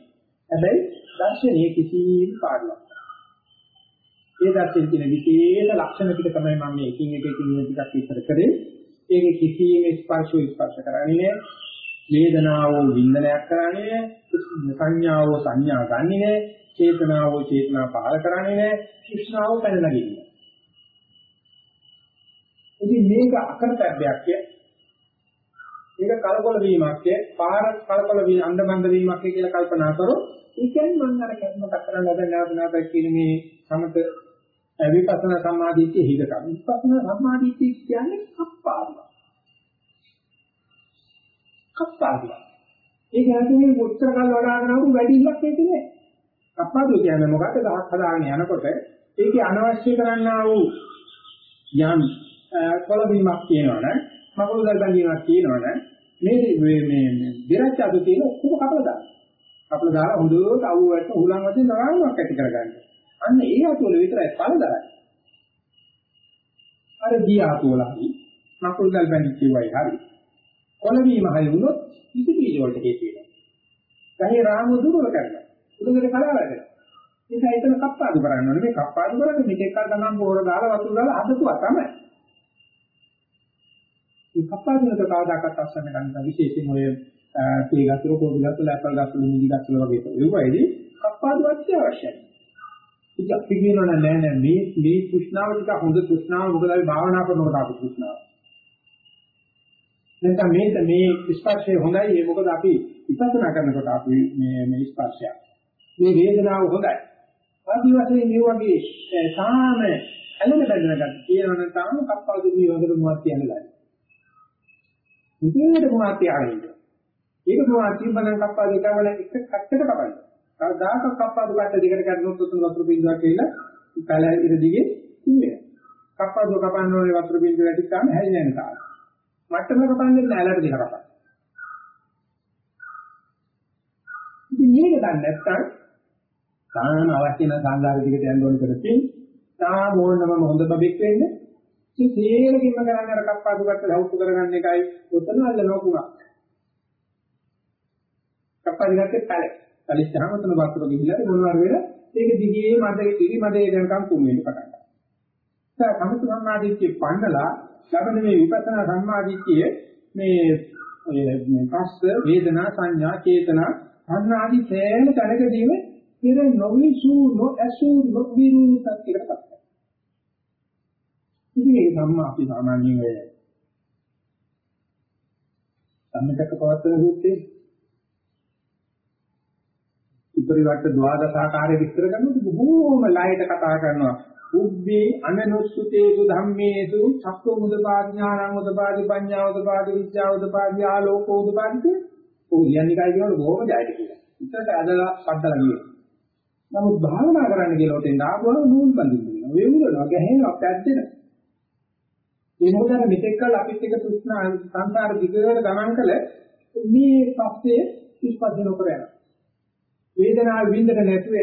හැබැයි දර්ශනයේ කිසිම පාඩුවක්. ඒ දර්ශනයේ තියෙන විශේෂ ලක්ෂණ ටික තමයි මම මේ එකින් එක එකින් ටිකක් විස්තර කරේ. ඒකේ කිසිම ස්පර්ශෝ ස්පර්ශ කරන්නේ වේදනාවෝ වින්දනයක් කරන්නේ සංඥාවෝ සංඥා ගන්නෙ නෑ චේතනාවෝ චේතනා පහල කරන්නේ නෑ ශික්ෂාවෝ පැන නගින්නේ ඉතින් මේක අකරතැබ්බයක් කිය මේක කලකොල වීමක් කිය පාර කලකොල වී අන්දමන්ද වීමක් කියලා කල්පනා කරොත් ඒ කියන්නේ මම අර කර්ම කරන ලද නැවත නැවත කියන මේ සමත විපස්සනා සම්මාදිට්ඨිය හිදකම් විපස්සනා සම්මාදිට්ඨිය කියන්නේ අප්පාදුව කප්පාදුව. ඒක ඇතුලේ උත්තර කල් වඩාගෙන ආපු වැඩිල්ලක් ඒක නෑ. කප්පාදුව කියන්නේ මොකද්ද? ගහක් හදාගෙන යනකොට ඒකේ අනවශ්‍ය කරන්නා වූ යම් කොළබීමක් තියෙනවනේ මකුළු දල්බන්දීමක් තියෙනවනේ මේ මේ මේ දිරච්ච අතු තියෙන ඔක්කොම කපලා දාන්න. කපලා දාලා හොඳට අවුවට උලන් වශයෙන් තරාවක් ඇති කරගන්න. අන්න ඒ අතුවල විතරයි පළදරයි. අර දී අතුවලයි මකුළු දල්බන්දි කියවයි හරි. කොළවීම හරි වුණොත් ඉති බීජ වලට හේතු වෙනවා. ගහේ රාම දුර්වල කරනවා. උඩඟට කලාවැදෙනවා. ඒක හිතන කප්පාදු කරන්න ඕනේ. මේ කප්පාදු කරන්නේ මෙතෙක් කල ගමන් බෝර දාලා වතුර දාලා හදතුවා තමයි. මේ කප්පාදුනක කවදාකවත් අස්සන්න ගන්න විශේෂයෙන් ඔය තේ ගස්වල කෝපි ගස්වල ඇපල් ගස්වල මිදි ගස්වල වගේ ඒවයිදී කප්පාදු අත්‍යවශ්‍යයි. ඉතින් අපි කියනවා නෑ නෑ මේ මේ කුෂ්ණාව ටික හොඳ කුෂ්ණාව මොකද අපි භාවනා කරනකොට ආපු කුෂ්ණාව. නැත්නම් මේක මේ ස්පර්ශය හොඳයි. ඒ මොකද අපි විපස්සනා කරනකොට අපි මේ මේ ස්පර්ශය. මේ වේදනාව හොඳයි. ආදි වශයෙන් මේ වගේ සාම ඇලෙන බැඳන ගන්න කියනවනම් තාම කප්පා දුන්නේ වගේ මොහොත් කියනවා මුදේට මොහොත් ආරින්න ඒක මොහොත් බලන් කප්පා දෙකවල එක කට්ටට කපන්න කවදාක කප්පා දුකට දෙකට කරනොත් තුන් වතුර බින්දුවක් කියලා කල ඉර දිගේ ඉන්නේ. කප්පා දුක කපන්න ඕනේ වතුර බින්දුව වැඩි තාම හැදෙන්නේ නැහැ මට්ටමක කපන්නේ නැලට දිහා කපන්න. ඉතින් මේක දන්නේ නැත්නම් සාමාන්‍ය අවශ්‍ය නැ සංඝාර දිගට යන්න ඕන කරතින් තාම ඕනම හොඳ බබෙක් වෙන්න ඉතින් තේරෙකින්ම කරන්නේ අර කප්පාදු කට ලෞතු කරගන්න එකයි ඔතන අල්ල නොකුණා. කප්පාදු ගත්තේ පැලේ. පැලිච්චාම ඔතන වතුර ගිහිල්ලා මොනවාර වෙලා ඒක දිගේ මඩේ ඉරි මඩේ යනකම් කුම් වෙන්න පටන් ගන්නවා. ඒ සමතු සම්මාදිච්චේ පන්නලා ලබන මේ විපස්සනා සම්මාදිට්ඨිය මේ මේ පස්ස වේදනා සංඥා චේතනා අන්න ආදි සෑම තැනකදීම ඉර නොවිසු නොඇසු නොවිරු තත්ත්වයකටපත් වෙනවා. ඉතින් ඒ සම්මා අපි සාමාන්‍යයෙන් ඔය සම්මිතක පවත්තන සූත්‍රයේ ඉපරිවට ද්වාදසාකාරය විස්තර කරනකොට බොහෝම ලයට කතා කරනවා උබ්බේ අනනුස්සුතේසු ධම්මේසු චක්කෝ මුදපාඥානං උදපාදි පඤ්ඤා උදපාදි විද්‍යා උදපාදි ආලෝකෝ උදපාදි ඔය කියන්නේ කයි කියනකොට බොහොම ජයද කියලා. ඉතට අදලා පද්දලා ගියේ. නමුත් භාවනා කරන්න කියලා උතෙන් ආවම නූල් බඳින්න වෙනවා. වේමුදනවා ගැහෙනවා පැද්දෙනවා. ඒ මොකද අර මෙතෙක් කල අපිත් එක තෘෂ්ණා සංසාර දිගට ගමන් කළ මේ පස්සේ ඉස්පස්ස නොකර යනවා. වේදනාව විඳින්න නැතුව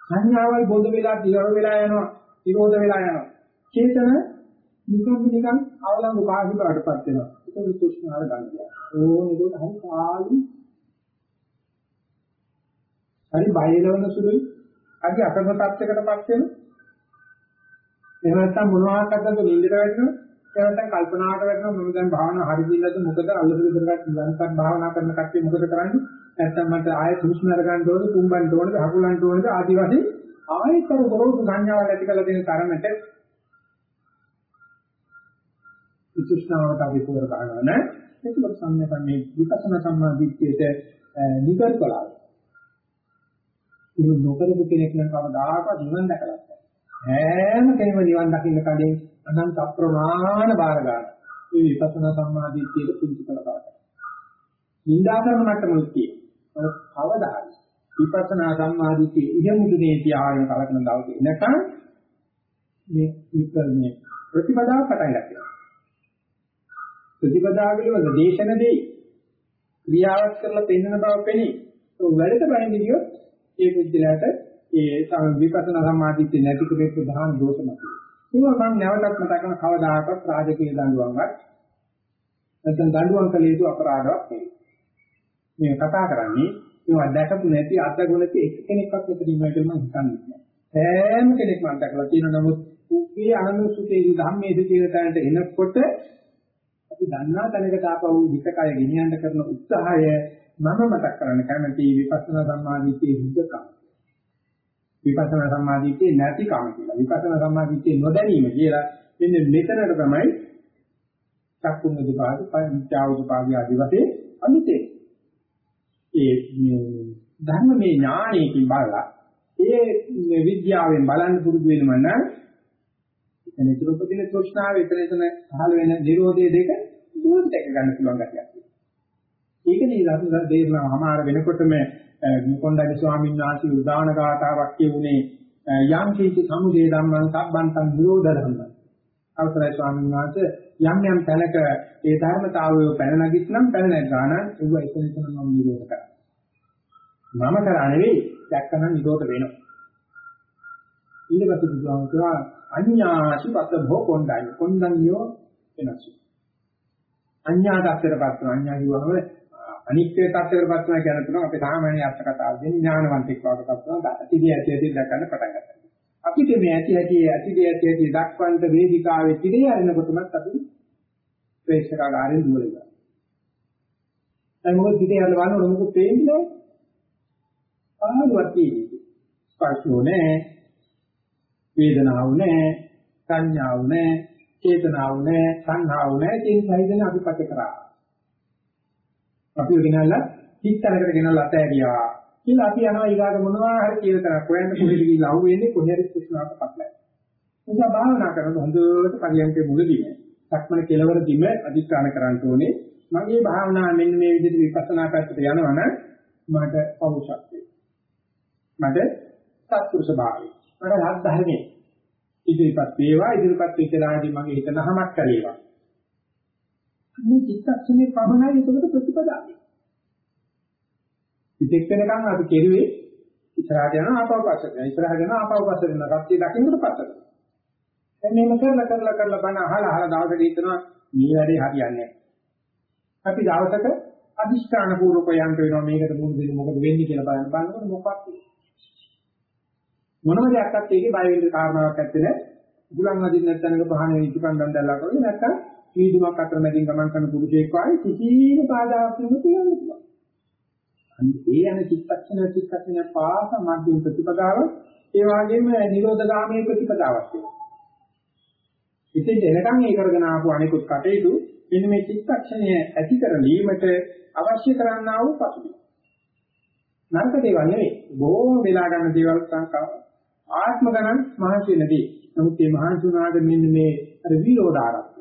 සංඥාවල් බොඳ වෙලා දියර වෙලා යනවා, විරෝධ වෙලා යනවා. චේතන නිකන් නිකන් අවලංගු පාහි බාටපත් වෙනවා. ඒක තෘෂ්ණාව ගන්නවා. ඕන ඒකට හරි කාලි හරි බයලවන සුළුයි. අද අකරණ tattයකටපත් වෙනවා. එහෙම නැත්නම් මොනවාක් අද්දද නින්දට වැටෙනවා. එහෙම නැත්නම් කල්පනාවට වැටෙනවා මම දැන් භාවනා හරි දින්නද මොකද අල්ලපු විතරක් නිරන්තර භාවනා කරන කට්ටිය මොකද කරන්නේ? නැත්නම් මට ආයෙ සුෂ්ම අරගන්න ඕනද, කුම්බන්න ඕනද, හකුලන්න ඕනද ආදි වශයෙන් ආයෙතර ගොරෝසු සංඥාවල් ඇති කරලා දෙන තරමට විචුෂ්ණාවට අපි පුර ගන්නවා නේ. ඒකත් සම්මත මේ විපස්සනා සම්මාදිට්ඨියට නිකල් කළා. ඒක නොකරපු කෙනෙක් නම් කවදාකවත් නිවන් දැකලා නැහැ. හැම කෙනෙම නිවන් දකින්න කලින් අනන්ත අප්‍රමාණ බාර ගන්න. මේ විපස්සනා සම්මාදිට්ඨියට පුංචි කළ කරගන්න. නින්දා කරන මට්ටමක් තියෙනවා. කවදා හරි විපස්සනා සම්මාදිට්ඨිය ඉහමුදුනේ තියාගෙන කලකන දවසේ එනකන් මේ විපර්ණේ ප්‍රතිපදාව පටන් ගන්නවා. ප්‍රතිපදාව පිළිබඳ දේශන දෙයි ක්‍රියාවක් කරලා පෙන්වන බව පෙනී. ඒ වැඩට බහින්න ගියොත් ඒ බුද්ධලයට ඒ විපස්සනා සම්මාදිට්ඨිය නැති කුලේ ප්‍රධාන දෝෂමක්. ඒවා මම නැවතත් මතක කරන කවදාකවත් රාජකීය දඬුවම්වත් නැත්නම් දඬුවම් කළ යුතු අපරාධයක් නෙවෙයි. මේ කතා කරන්නේ ඒවා දැකපු නැති අත්දැකුණු නැති එක්කෙනෙක්වත් මෙතන ඉන්නවා කියලා මම හිතන්නේ නැහැ. හැම කෙනෙක්ම අත්දැකලා තියෙන නමුත් උගේ අනුසුතේ ධම්මයේ කියන තැනට එනකොට අපි දන්නා තැනකට ආපහු හිතකය ගෙනියන්න කරන උත්සාහය මම මතක් කරන්න කැමති විපස්සනා සම්මාදිට්ඨියේ හුදකම්. විපස්සනා සම්මාදිට්ඨියේ නැතිකම කියලා. විපස්සනා සම්මාදිට්ඨියේ නොදැනීම කියලා මෙන්න මෙතනට තමයි චක්කුම් දුපාදි පංචාවුපාදි ආදී වශයෙන් අනිතේ. ඒ ධර්මමේ ඥානයකින් බලලා ඒ විද්‍යාවෙන් බලන්න පුරුදු වෙනම නම් එතන ඉතුරු උපදින තෘෂ්ණාව එතන එතන පහළ වෙන නිරෝධය දෙක දුරට දැක ගන්න පුළුවන් ගැටියක්. ඒක නේ දේශනා අමාර වෙනකොටම කොණ්ඩඤ්ඤ ස්වාමීන් වහන්සේ උදාන ගාතාවක් කියුනේ යම් කීති සමුදේ ධම්මං සම්බන්තං නිරෝධ ධම්මං. අවසරයි ස්වාමීන් වහන්සේ යම් යම් තැනක ඒ ධර්මතාවය පැන නගිටනම් පැන නැගාන ඒව එතන එතන මම නිරෝධ කරා. මම කරා නෙවෙයි දැක්කනම් නිරෝධ වෙනවා. ඊළඟට බුදුහාම කියවා අඤ්ඤාසි පත භෝ කොණ්ඩඤ්ඤ කොණ්ඩඤ්ඤෝ වෙනසු. අඤ්ඤාට අක්ෂරපත් අඤ්ඤා කියවම අනිත්‍ය tattරපත් වෙනවා කියන තුන අපේ සාමාන්‍ය අර්ථ කතාවෙන් ඥානවන්තෙක් වඩපත් වෙනවා ඇතිදී ඇති ඇති දක්වන්න පටන් ගන්නවා. අපිට මේ ඇති ඇති ඇතිදී ඇති ඇති දක්වන්න වේදිකාවේ තිරේ අරිනකොටමත් අපි ප්‍රේක්ෂකාගාරයෙන් දුර වෙනවා. ඒ මොකද පිටේ යන බලනකොට මොකද පේන්නේ? ආලුවක් තියෙන්නේ. ස්පර්ශෝ නැහැ. වේදනාව නැහැ. සංඥාව නැහැ. චේතනාව නැහැ. සංහාව නැහැ. ඒ සහිතන අපි පත කරා. අපි ගෙනල්ලා හිතනකට ගෙනල්ලා අතෑරියා. කියලා අපි යනවා ඊගාට මොනවා හරි කියලා කරා. කොහෙන්ද කොහෙද ගිහිල්ලා අහු වෙන්නේ කොහේ හරි කුෂ්ණාවක් පටලයි. නිසා භාවනා කරනකොට හොඳට පරියන්කේ මුලදී සක්මන කෙලවරදීම අධිෂ්ඨාන කරන්න ඕනේ. මගේ භාවනාව මෙන්න මේ විදිහට විපස්සනා පැත්තට යනවනම් මට පෞෂත්වය. මට සත්පුරුෂ භාවය. මට රහත් ධර්මයේ ඉදිරිපත් වේවා ඉදිරිපත් වෙච්ච දාදී මගේ හිත නහමක් කරේවා. මේ චිත්තක්ෂණේ පමණයි ඒකට ප්‍රතිපදාවයි. ඉතින් වෙනකන් අපි කෙරුවේ ඉස්සරහට යනවා ආපහු පස්සට යනවා ඉස්සරහට යනවා ආපහු පස්සට යනවා සත්‍ය දකින්නට පස්සට. දැන් මේක කරලා කරලා කරලා බණ අහලා අහලා දවසට හිතනවා මේ වැඩේ හරියන්නේ නැහැ. අපි දවසක අදිෂ්ඨාන පූර්වක යන්න වෙනවා මේකට මුහුණ දෙන්න මොකද වෙන්නේ කියලා බලන්න බලනකොට මොකක්ද මොනම දෙයක්වත් ඒකේ බය වෙන්න කාරණාවක් නැත්තේ ගුලන් අදින්න නැත්නම් පහන ඉතිපන් දන්දල්ලා කරන්නේ නැත්තම් වීදුමක් අතර මැදින් ගමන් කරන පුරුෂයෙක් වායි කිසිම බාධාවක් නෙමෙයි කියන්නේ. ඒ යන චිත්තක්ෂණ චිත්තක්ෂණ පාස මධ්‍යම ප්‍රතිපදාව ඒ වගේම නිරෝධගාමී ප්‍රතිපදාවක් තියෙනවා. ඉතින් එනකන් ඒ කරගෙන ආපු අනිකුත් කටයුතු මෙන්න මේ චිත්තක්ෂණය ඇති කරලීමට අවශ්‍ය කරන්නා වූ පසුබිම. නරක දේවල් නෙවෙයි. බොහෝ වෙලා ගන්න දේවල් සංකා ආත්ම ගණන් මහන්සි නැදී. නමුත් මේ මහන්සි උනාට මෙන්න මේ අර විරෝධාරක්ෂය.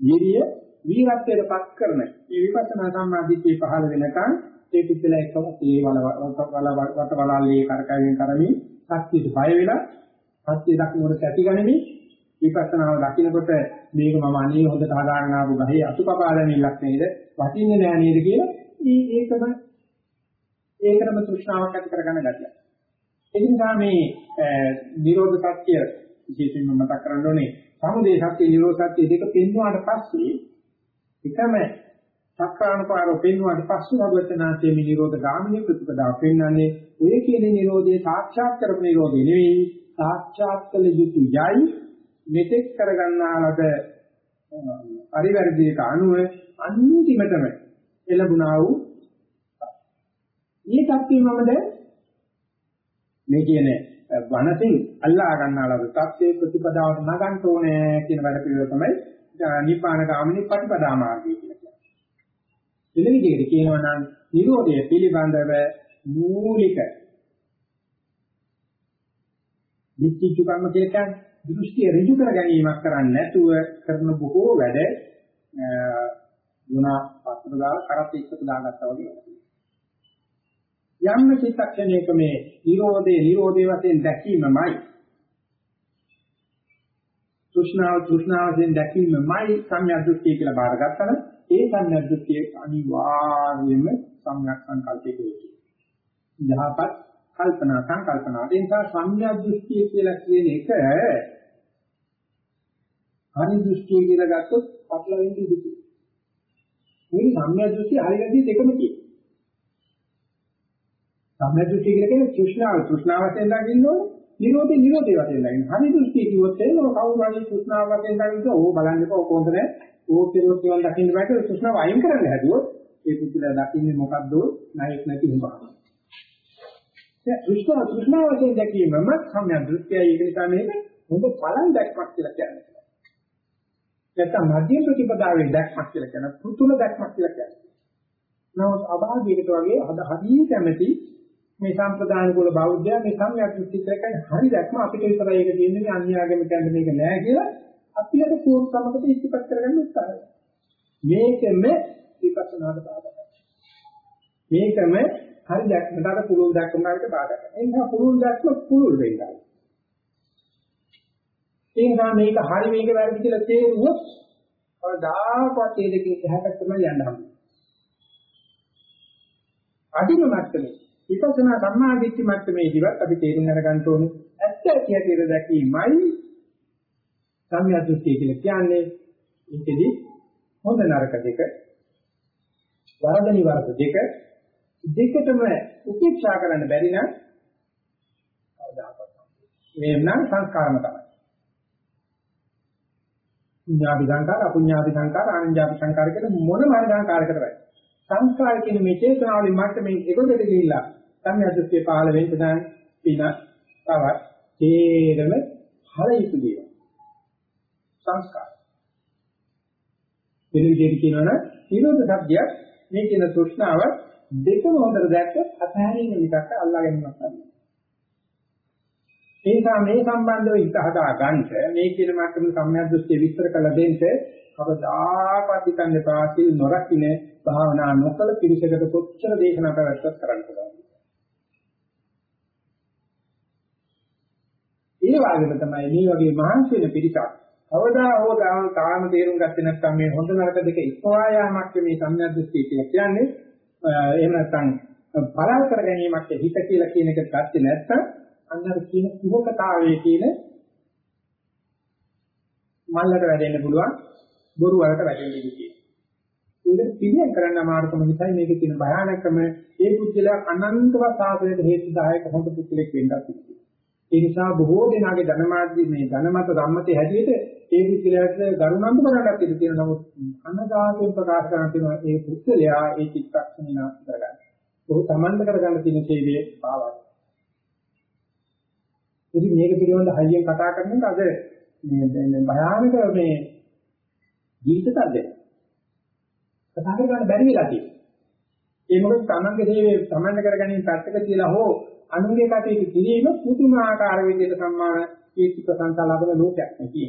ඊරිය වීරත්වයට පත් කරන මේ විපස්සනා සම්මාදිට්ඨිය පහළ වෙනකන් ඒ පිටලා එකම ඒ වල වට වලල්ලේ කරකැවෙන කරමින් සත්‍යයට බය වෙලා සත්‍ය දකින්නට ඇතිගනිමින් විපස්සනාව දකින්නකොට මේක මම අනේ හොඳට හදාගෙන ආපු ගහේ අතුපපා දැමීමක් නේද වටින්නේ නෑ නේද කියලා ඒකම ඒකම තෘෂ්ණාවක් ඇති කරගන්න ගැටියක්. ඒ නිසා මේ නිරෝධ සත්‍ය විශේෂයෙන්ම මතක් කරගන්න ඕනේ සමුදය සත්‍ය නිරෝධ සත්‍ය දෙක පෙන්වුවාට පස්සේ එකම සක්කානුපාරෝ පෙන්වුවාට පස්සේ භගවතනාථයේ මේ නිරෝධ ගාමිනී ප්‍රතිපදාව පෙන්වන්නේ ඔය කියන නිරෝධයේ සාක්ෂාත් කරපු නිරෝධය නෙවෙයි. සාක්ෂාත් කළ යුතු යයි මෙතෙක් කරගන්නාලද පරිවර්ධිත අනුව අන්තිමටම එළඹුණා වූ මේ தත්ත්වය මම දැන් මේ කියන වනසින් අල්ලා ගන්නාලද தත්ත්වයේ ප්‍රතිපදාවට නගන්න ඕනේ කියන වැඩ පිළිවෙල තමයි නිපාන ගාමිනී ප්‍රතිපදා මාර්ගය කියලා කියන්නේ. එන විදිහට කියනවා නම් නිරෝධය පිළිබඳව මූලික විචිතු කර්ම කියලා කියන්නේ දෘෂ්ටිය ඍජු කර ගැනීමක් කරන්නේ නැතුව කරන බොහෝ වැඩ ගුණ පස්තර දාලා කරත් එක්ක දාගත්තා වගේ යම් චිත්තක්ෂණයක මේ නිරෝධේ නිරෝධේ වශයෙන් දැකීමමයි තෘෂ්ණාව තෘෂ්ණාව වශයෙන් දැකීමමයි සම්‍යක් දෘෂ්ටිය කියලා බාරගත්තා නම් ඒ සම්‍යක් දෘෂ්ටිය අනිවාර්යයෙන්ම සම්‍යක් සංකල්පයක යුතුයි. යහපත් කල්පනා සංකල්පනා. ඒ නිසා සම්‍යක් දෘෂ්ටිය කියලා කියන එක හරි දෘෂ්ටිය කියලා ගත්තොත් පටලවෙන්න ඉඩ තියෙනවා. මේ සම්‍යක් දෘෂ්ටිය හරියදී දෙකම තියෙනවා. සම්‍යක් දෘෂ්ටිය කියලා කියන්නේ තෘෂ්ණාව තෘෂ්ණාව වශයෙන් දකින්න ඕනේ. නිරෝධේ නිරෝධේ වශයෙන් දකින්න. හරි දෘෂ්ටිය කිව්වොත් එහෙනම් කවුරු හරි තෘෂ්ණාව වශයෙන් දකින්න ඕ බලන්නකෝ කොහොමද ඕක කෙරුවොත් නිවන් දකින්න බෑ තෘෂ්ණාව අයින් කරන්න හැදුවොත් ඒ පුදුලා දකින්නේ මොකද්ද? ණයෙක් නැති හිඹා. දැන් තෘෂ්ණාව තෘෂ්ණාව වශයෙන් දැකීමම සම්‍යක් දෘෂ්ටියයි ඒක නිසා මේක හොඳ බලන් දැක්මක් කියලා කියන්නේ. නැත්නම් මධ්‍යම ප්‍රතිපදාවේ දැක්මක් කියලා කියන පුතුල දැක්මක් කියලා කියන්නේ. නමුත් අභාගයකට වගේ අද හරිය කැමැති මේ සම්ප්‍රදාන කුල බෞද්ධය මේ සම්‍යක් දෘෂ්ටි කරකයි හරි දැක්ම අපිට විතරයි ඒක දෙන්නේ මේ අන්‍යාගම කියන්නේ මේක නෑ කියලා අපිට පූර්ණකමකට ඉස්තිපත් කරගන්න උත්සාහය. මේකෙම විපස්සනාට බාධා මේකම හරි දැක්මට අර පුළුල් දැක්මකට බාධා කරනවා. ඒ නිසා පුළුල් දැක්ම පුළුල් වෙන්නයි. ඒ නිසා මේක හරි මේක වැරදි කියලා තේරුවොත් කවදාකවත් ඒ දෙකේ එහාට තමයි යන්න හම්බෙන්නේ. අදින මට්ටමේ විපස්සනා සම්මාදිට්ඨි මට්ටමේදීවත් අපි තේරුම් අරගන්න ඕනේ. ඇත්ත ඇති හැටියට දැකීමයි සම්‍යක් දෘෂ්ටි කියලා කියන්නේ. ඒකෙදි හොඳ නරක දෙක වරද නිවර්ත දෙක දෙකටම උපේක්ෂා කරන්න බැරි නම් කවදාකවත් මේ නම් සංස්කාරම තමයි. පුඤ්ඤාභි සංකාර අපුඤ්ඤාභි සංකාර ආනන්ජාභි සංකාර කියන මොනම හරි සංකාරයකට වැඩි සංස්කාර කියන මේ චේතනාවලින් මට මේ ඒකෙද ගිහිල්ලා සම්යද්දස්සේ පහළ වෙන්න දැන් පින තවත් තේරම හර යුතු දේවල් සංස්කාර වෙන විදිහට කියනවනම් නිරෝධ සත්‍යයක් මේ කියන තෘෂ්ණාව දෙකම හොඳට දැක්ක අතහැරීම විතක්ක අල්ලා ගැනීමක් තමයි. ඒ නිසා මේ සම්බන්ධව හිත හදා ගන්නට මේ කියන මට්ටම සම්මියද්දස්සේ විස්තර කළ දෙන්න කවදාකවත් හිතන්නේ පාසිල් නොරකින්න භාවනා නොකළ පිරිසකට කොච්චර දේශනා පැවැත්වුවත් කරන්න පුළුවන්. ඒ වගේම තමයි මේ වගේ මහන්සි වෙන පිරිසක් කවදා හෝ තාම තේරුම් ගත්තේ නැත්නම් මේ හොඳ නරක දෙක ඉක්මවා යාමක් මේ සම්ඥාදෘෂ්ටි කියලා කියන්නේ එහෙම නැත්නම් බලල් කර ගැනීමක් හිත කියලා කියන එක ගත්තේ නැත්නම් අන්නර කියන කුහකතාවයේ කියන මල්ලට වැදෙන්න පුළුවන් බොරු වලට වැටෙන්න ඉඩ ඒක පිළියම් කරන්න අමාරුකම නිසා මේකේ තියෙන භයානකම ඒ පුද්ගලයා අනන්තවත් ආශ්‍රයයට හේතුදායක හොඳ පුද්ගලෙක් වෙන්නත් ඉතියි. ඒ නිසා බොහෝ දෙනාගේ ධනමාර්ගී මේ ධනමත ධම්මතේ හැටියට ඒ පුද්ගලයාට ගරුණන්දු කරගන්නත් ඉඩ තියෙන නමුත් අනදාසයෙන් ප්‍රකාශ කරන තියෙන ඒ පුද්ගලයා ඒ චිත්තක්ෂණය නාස් කරගන්න. ඔහු තමන්ද කරගන්න තියෙන සේවයේ පාවයි. ඉතින් මේක පිළිබඳව හයියෙන් කතා කරනකොට අද මේ භයානක මේ ජීවිත තත්ත්වය කතා කරගන්න බැරි වෙලා තියෙනවා. ඒ මොකද තමන්ගේ දේවේ තමන්ට කරගැනීම පැත්තක තියලා හෝ අනුන්ගේ කටයුතු කිරීම පුදුමාකාර විදිහට සම්මාන කීර්ති ප්‍රශංසා ලබන ලෝකයක් නේ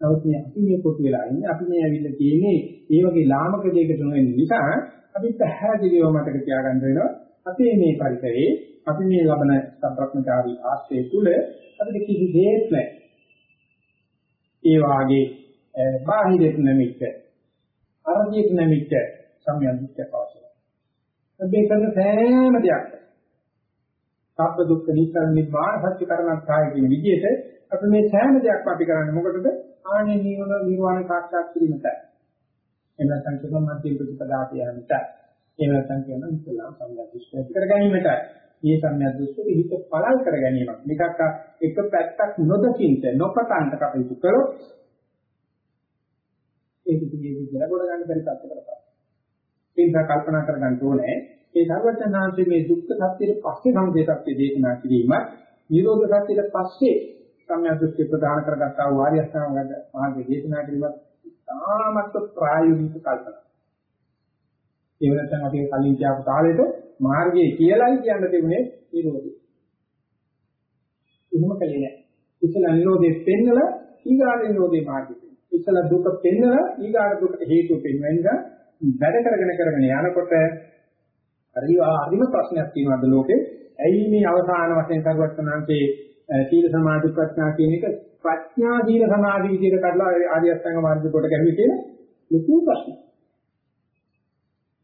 නමුත් මේ අපි මේ කොට වෙලා ඉන්නේ අපි මේ ඇවිල්ලා තියෙන්නේ ඒ වගේ ලාමක දෙයකට නොවෙන නිසා අපි පැහැදිලිව මතක තියාගන්න වෙනවා අපේ මේ පරිසරයේ අපි මේ ලබන සම්ප්‍රඥාකාරී ආශ්‍රය තුල අපිට කිසි දෙයක් නැහැ. ඒ වාගේ බාහිරට නැමිච්ච අරදියට නැමිච්ච සම්යන්තික අවශ්‍යයි. මේ කරන සෑම දෙයක් සබ්බ දුක්ඛ නිස්සාර නිබ්බාන සත්‍ය කරණාත්ය කියන විදිහට අපි මේ සෑම දෙයක්ම අපි කරන්නේ මොකටද? ආනේ නිවන නිර්වාණ සාක්ෂාත් කිරීමට. එහෙම නැත්නම් කියන මධ්‍යම ප්‍රතිපදාට යන්නට. එහෙම නැත්නම් කියන ඉස්ලාම් සම්බන්ධ කර ගැනීමට. මේ සම්මියද්දෘෂ්ටි හිත පළල් කර ගැනීමක්. නිකක් එක පැත්තක් නොදකින්ට නොපතන්ට කටයුතු කළොත් ඒක පිළිගන්නේ කියලා ගොඩ ගන්න බැරි තත්ත්වයකට. ඒ නිසා කල්පනා කර ගන්න ඕනේ ඒ සර්වඥාන්සේ මේ දුක්ඛ සත්‍යයේ පස්සේ සමුදය සත්‍ය දේශනා කිරීම නිරෝධ සත්‍යයේ පස්සේ සම්‍යද්දෘෂ්ටි ප්‍රදාන කරගත්තා වූ ආර්ය අෂ්ටාංග මාර්ගය දේශනා කිරීමත් තාමත් ප්‍රායෝගික කල්පනා. ඒ වෙනතන අපි කලින් කියපු කාලෙට මාර්ගය කියලායි කියන්න තිබුණේ නිරෝධය. එහෙම කලේ නැහැ. ඉතල නිරෝධය පෙන්නලා ඊගාට නිරෝධේ මාර්ගය. ඉතල දුක පෙන්නලා ඊගාට දුකට හේතු පෙන්වෙන්න වැඩ කරගෙන කරගෙන යනකොට හරි හරිම ප්‍රශ්නයක් තියෙනවා අද ලෝකේ. ඇයි මේ අවසාන වශයෙන් කරුවත්නාන්සේ සීල සමාධි ප්‍රඥා කියන එක ප්‍රඥා සීල සමාධි විදිහට කරලා ආර්ය අෂ්ටාංග මාර්ගය කොට ගැහුවේ කියන ලොකු ප්‍රශ්නයක්.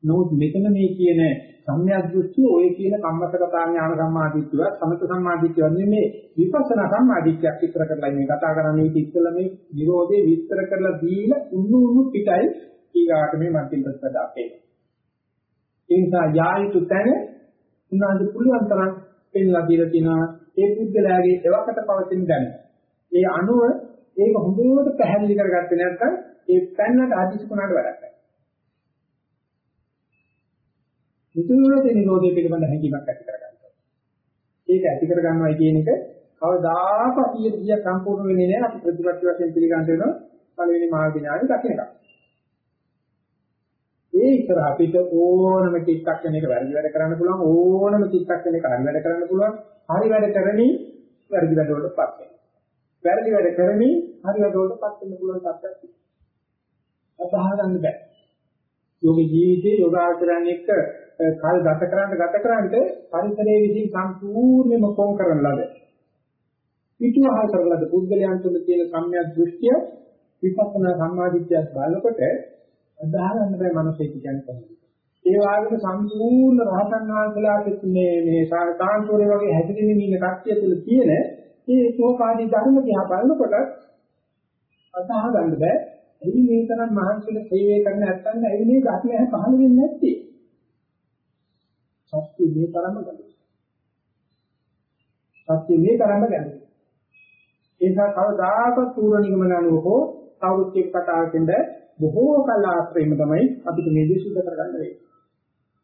නමුත් මෙතන මේ කියන සම්‍යක් දෘෂ්ටි ඔය කියන කම්මසගතා ඥාන සම්මාදිට්ඨිය සමත සම්මාදිට්ඨිය නෙමේ විපස්සනා සම්මාදිට්ඨියක් විස්තර කරලා මේ කතා කරන්නේ මේක ඉස්සෙල්ලා මේ විරෝධේ විස්තර කරලා දීලා උන්නු උන්නු පිටයි ඊගාට මේ මධ්‍යම ප්‍රතිපදා අපේ. ඒ නිසා යායුතු තැන උනාද පුළුවන් තරම් පෙන්ලා දීලා තිනවා ඒ පුද්ගලයාගේ එවකට පවතින දැන. ඒ අණුව ඒක හොඳට පැහැදිලි කරගත්තේ නැත්නම් ඒ පැන්නට අදිස්කුණාට වැඩක් නැහැ. නිතරම නිරෝධය පිළිබඳ හැඟීමක් ඇති කරගන්නවා. ඒක ඇති කරගන්නවයි කියන එක කවදාකවත් ඊය සම්පූර්ණ වෙන්නේ නැහැ අපි ප්‍රතිපත්ති වශයෙන් පිළිගන්න වෙනවා පළවෙනි මාර්ග ඥානෙ දකින්න. ඒ ඉතර අපිට ඕනම චිත්තක්ෂණයක වැරදි වැඩ කරන්න පුළුවන් ඕනම චිත්තක්ෂණයක හරි වැඩ කරන්න පුළුවන් හරි වැඩ කරමින් වැරදි වැඩ වලටපත් වෙනවා. වැරදි වැඩ කරමින් හරි වැඩ වලටපත් වෙන්න පුළුවන් තත්ත්වයක් තියෙනවා. අදහා ගන්න බෑ. යෝග ජීවිතයේ යෝගාචරණ එක්ක කල් ගත කරන්න ගත කරන්න පරිසරයේ විසින් සම්පූර්ණයෙන්ම කොම් කරන ලද පිටුවහල් කරලද පුද්ගලයන් තුළ තියෙන සම්‍යක් දෘෂ්ටිය විපස්සනා සම්මාදිට්ඨියත් බලනකොට අදාහ ගන්න බෑ මනසේ කියන්නේ කොහොමද ඒ වගේම සම්පූර්ණ රහතන් වහන්සේලාට මේ මේ සාකාන්තෝරේ වගේ හැදෙමින් ඉන්න කට්ටිය තුළ තියෙන මේ සෝපාදී ධර්ම දිහා බලනකොට අදාහ ගන්න බෑ එයි මේ තරම් මහන්සියල සේවය කරන්න නැත්නම් ඇයි මේ ධර්මය පහළ වෙන්නේ නැත්තේ සත්‍ය මේ තරම ගැඹුරුයි. සත්‍ය මේ තරම ගැඹුරුයි. ඒ නිසා කවදාකවත් පූර්ව නිගමන අනුව හෝ කවුරුත් එක්ක කතාවකින්ද බොහෝ කල ආශ්‍රයෙම තමයි අපිට මේ දේ සුද්ධ කරගන්න වෙන්නේ.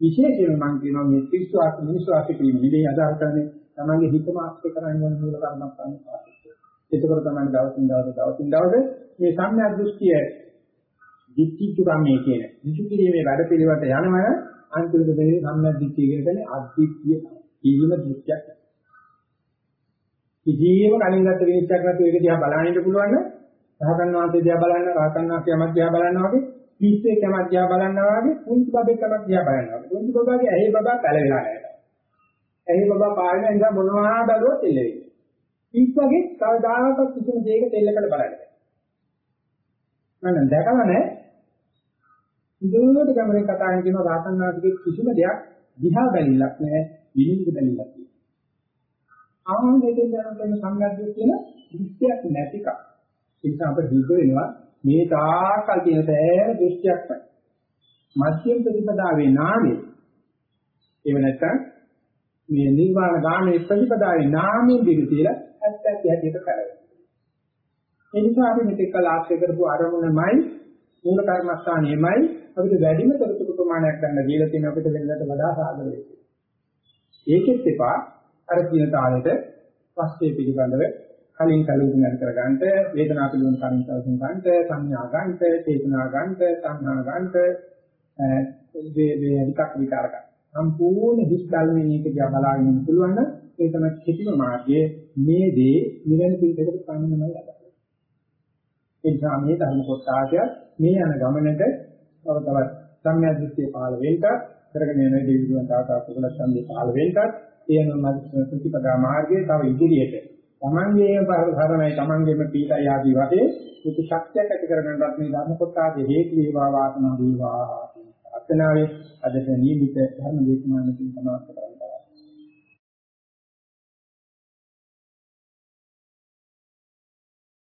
විශේෂයෙන්ම මම කියනවා මේ ත්‍රිස්වාස මිනිස්වාස කියන විදිහේ අදාළ කරන්නේ තමන්ගේ හිතම ආශ්‍රය කරගෙන යන මූල කර්මස්ථානේ පාවිච්චි. ඒකවල තමයි දවසින් දවස දවසින් දවස මේ සම්‍යක් දෘෂ්ටිය දික්කිතුරාමයේ කියන විසුකිරීමේ වැඩ පිළිවෙලට යනවන අන්තිමට වෙන්නේ සම්මද්දිට්ඨිය කියන කෙනේ අද්විතීය කීම දෘෂ්ටියක්. කිසියම් කලින් ගත්ත විනිශ්චයක් නැතුව ඒක දිහා බලන්න ඉන්න පුළුවන් නම් රහතන් වහන්සේ දිහා බලන්න රහතන් වහන්සේ යමක් දිහා බලනවා වගේ පිස්සෙක් යමක් දිහා බලනවා වගේ කුංචි බබෙක් යමක් දිහා බලනවා වගේ කුංචි බබාගේ ඇහි බබා පැලවෙලා නැහැ. ඇහි බබා පායන නිසා මොනවා බැලුවත් එල්ලෙන්නේ. පිස්සගේ කවදාකවත් කිසිම දෙයක තෙල්ලකට බලන්නේ නැහැ. මම දැකලා නැහැ ඉදිරියට ගමනේ කතා කරන කියන රාතන් වාසිකේ කිසිම දෙයක් දිහා බැලිලක් නැහැ විනිවිද බැලිලක් තියෙනවා. ආනන්දයෙන් දැනගෙන සංගද්දිය කියන දෘෂ්ටියක් නැතික. ඒ නිසා අපිට හිත වෙනවා මේ තාකල් තියෙන සෑම දෘෂ්ටියක්ම මධ්‍යම ප්‍රතිපදාවේ නාමයේ එහෙම නැත්නම් මේ නිර්වාණ ගාමී ප්‍රතිපදාවේ නාමයෙන් දිග තියලා ඇත්ත ඇත්ත හැටියට කරවෙනවා. ඒ නිසා අපි මෙතෙක් කල ආශ්‍රය කරපු අරමුණමයි මූල කර්මස්ථානෙමයි අපිට වැඩිම තොරතුරු ප්‍රමාණයක් ගන්න දීලා තියෙන අපිට වෙනකට වඩා සාධන වෙන්නේ. ඒකෙත් එපා අර කියන තාලෙට පස්සේ පිළිබඳව කලින් කලින් ගන්න කරගන්නට වේදනා පිළිබඳ කලින් කලින් ගන්නට සංඥා ගන්නට චේතනා ගන්නට සංඥා ගන්නට මේ මේ විතක් විකාරක සම්පූර්ණ හිස් බැලමේ එක දිහා බලාගෙන ඉන්න පුළුවන් නම් ඒ තමයි කිසිම මාර්ගයේ මේ දේ නිවැරදි පිළිවෙලකට පන්නමයි අදහස්. ඒ නිසා මේ ධර්ම කොටාගය මේ යන ගමනට තව තවත් සම්මිය දෘෂ්ටිය පහළ වෙන්නත් කරගෙන යන දෙවියන් තාතා කුසල සම්දී පහළ වෙන්නත් ඒ අනුව ප්‍රතිපදා මාර්ගයේ තව ඉදිරියට තමන්ගේම පරතරණයි තමන්ගේම පීඩය ආදී වශයෙන් මේක ශක්තියක් ඇති කරගන්නත් මේ ධර්ම කොටාගේ හේතු වේවා වාසනා වේවා. අත්නාවේ අදට නියමිත ධර්ම දේශනාවකින් සමාප්ත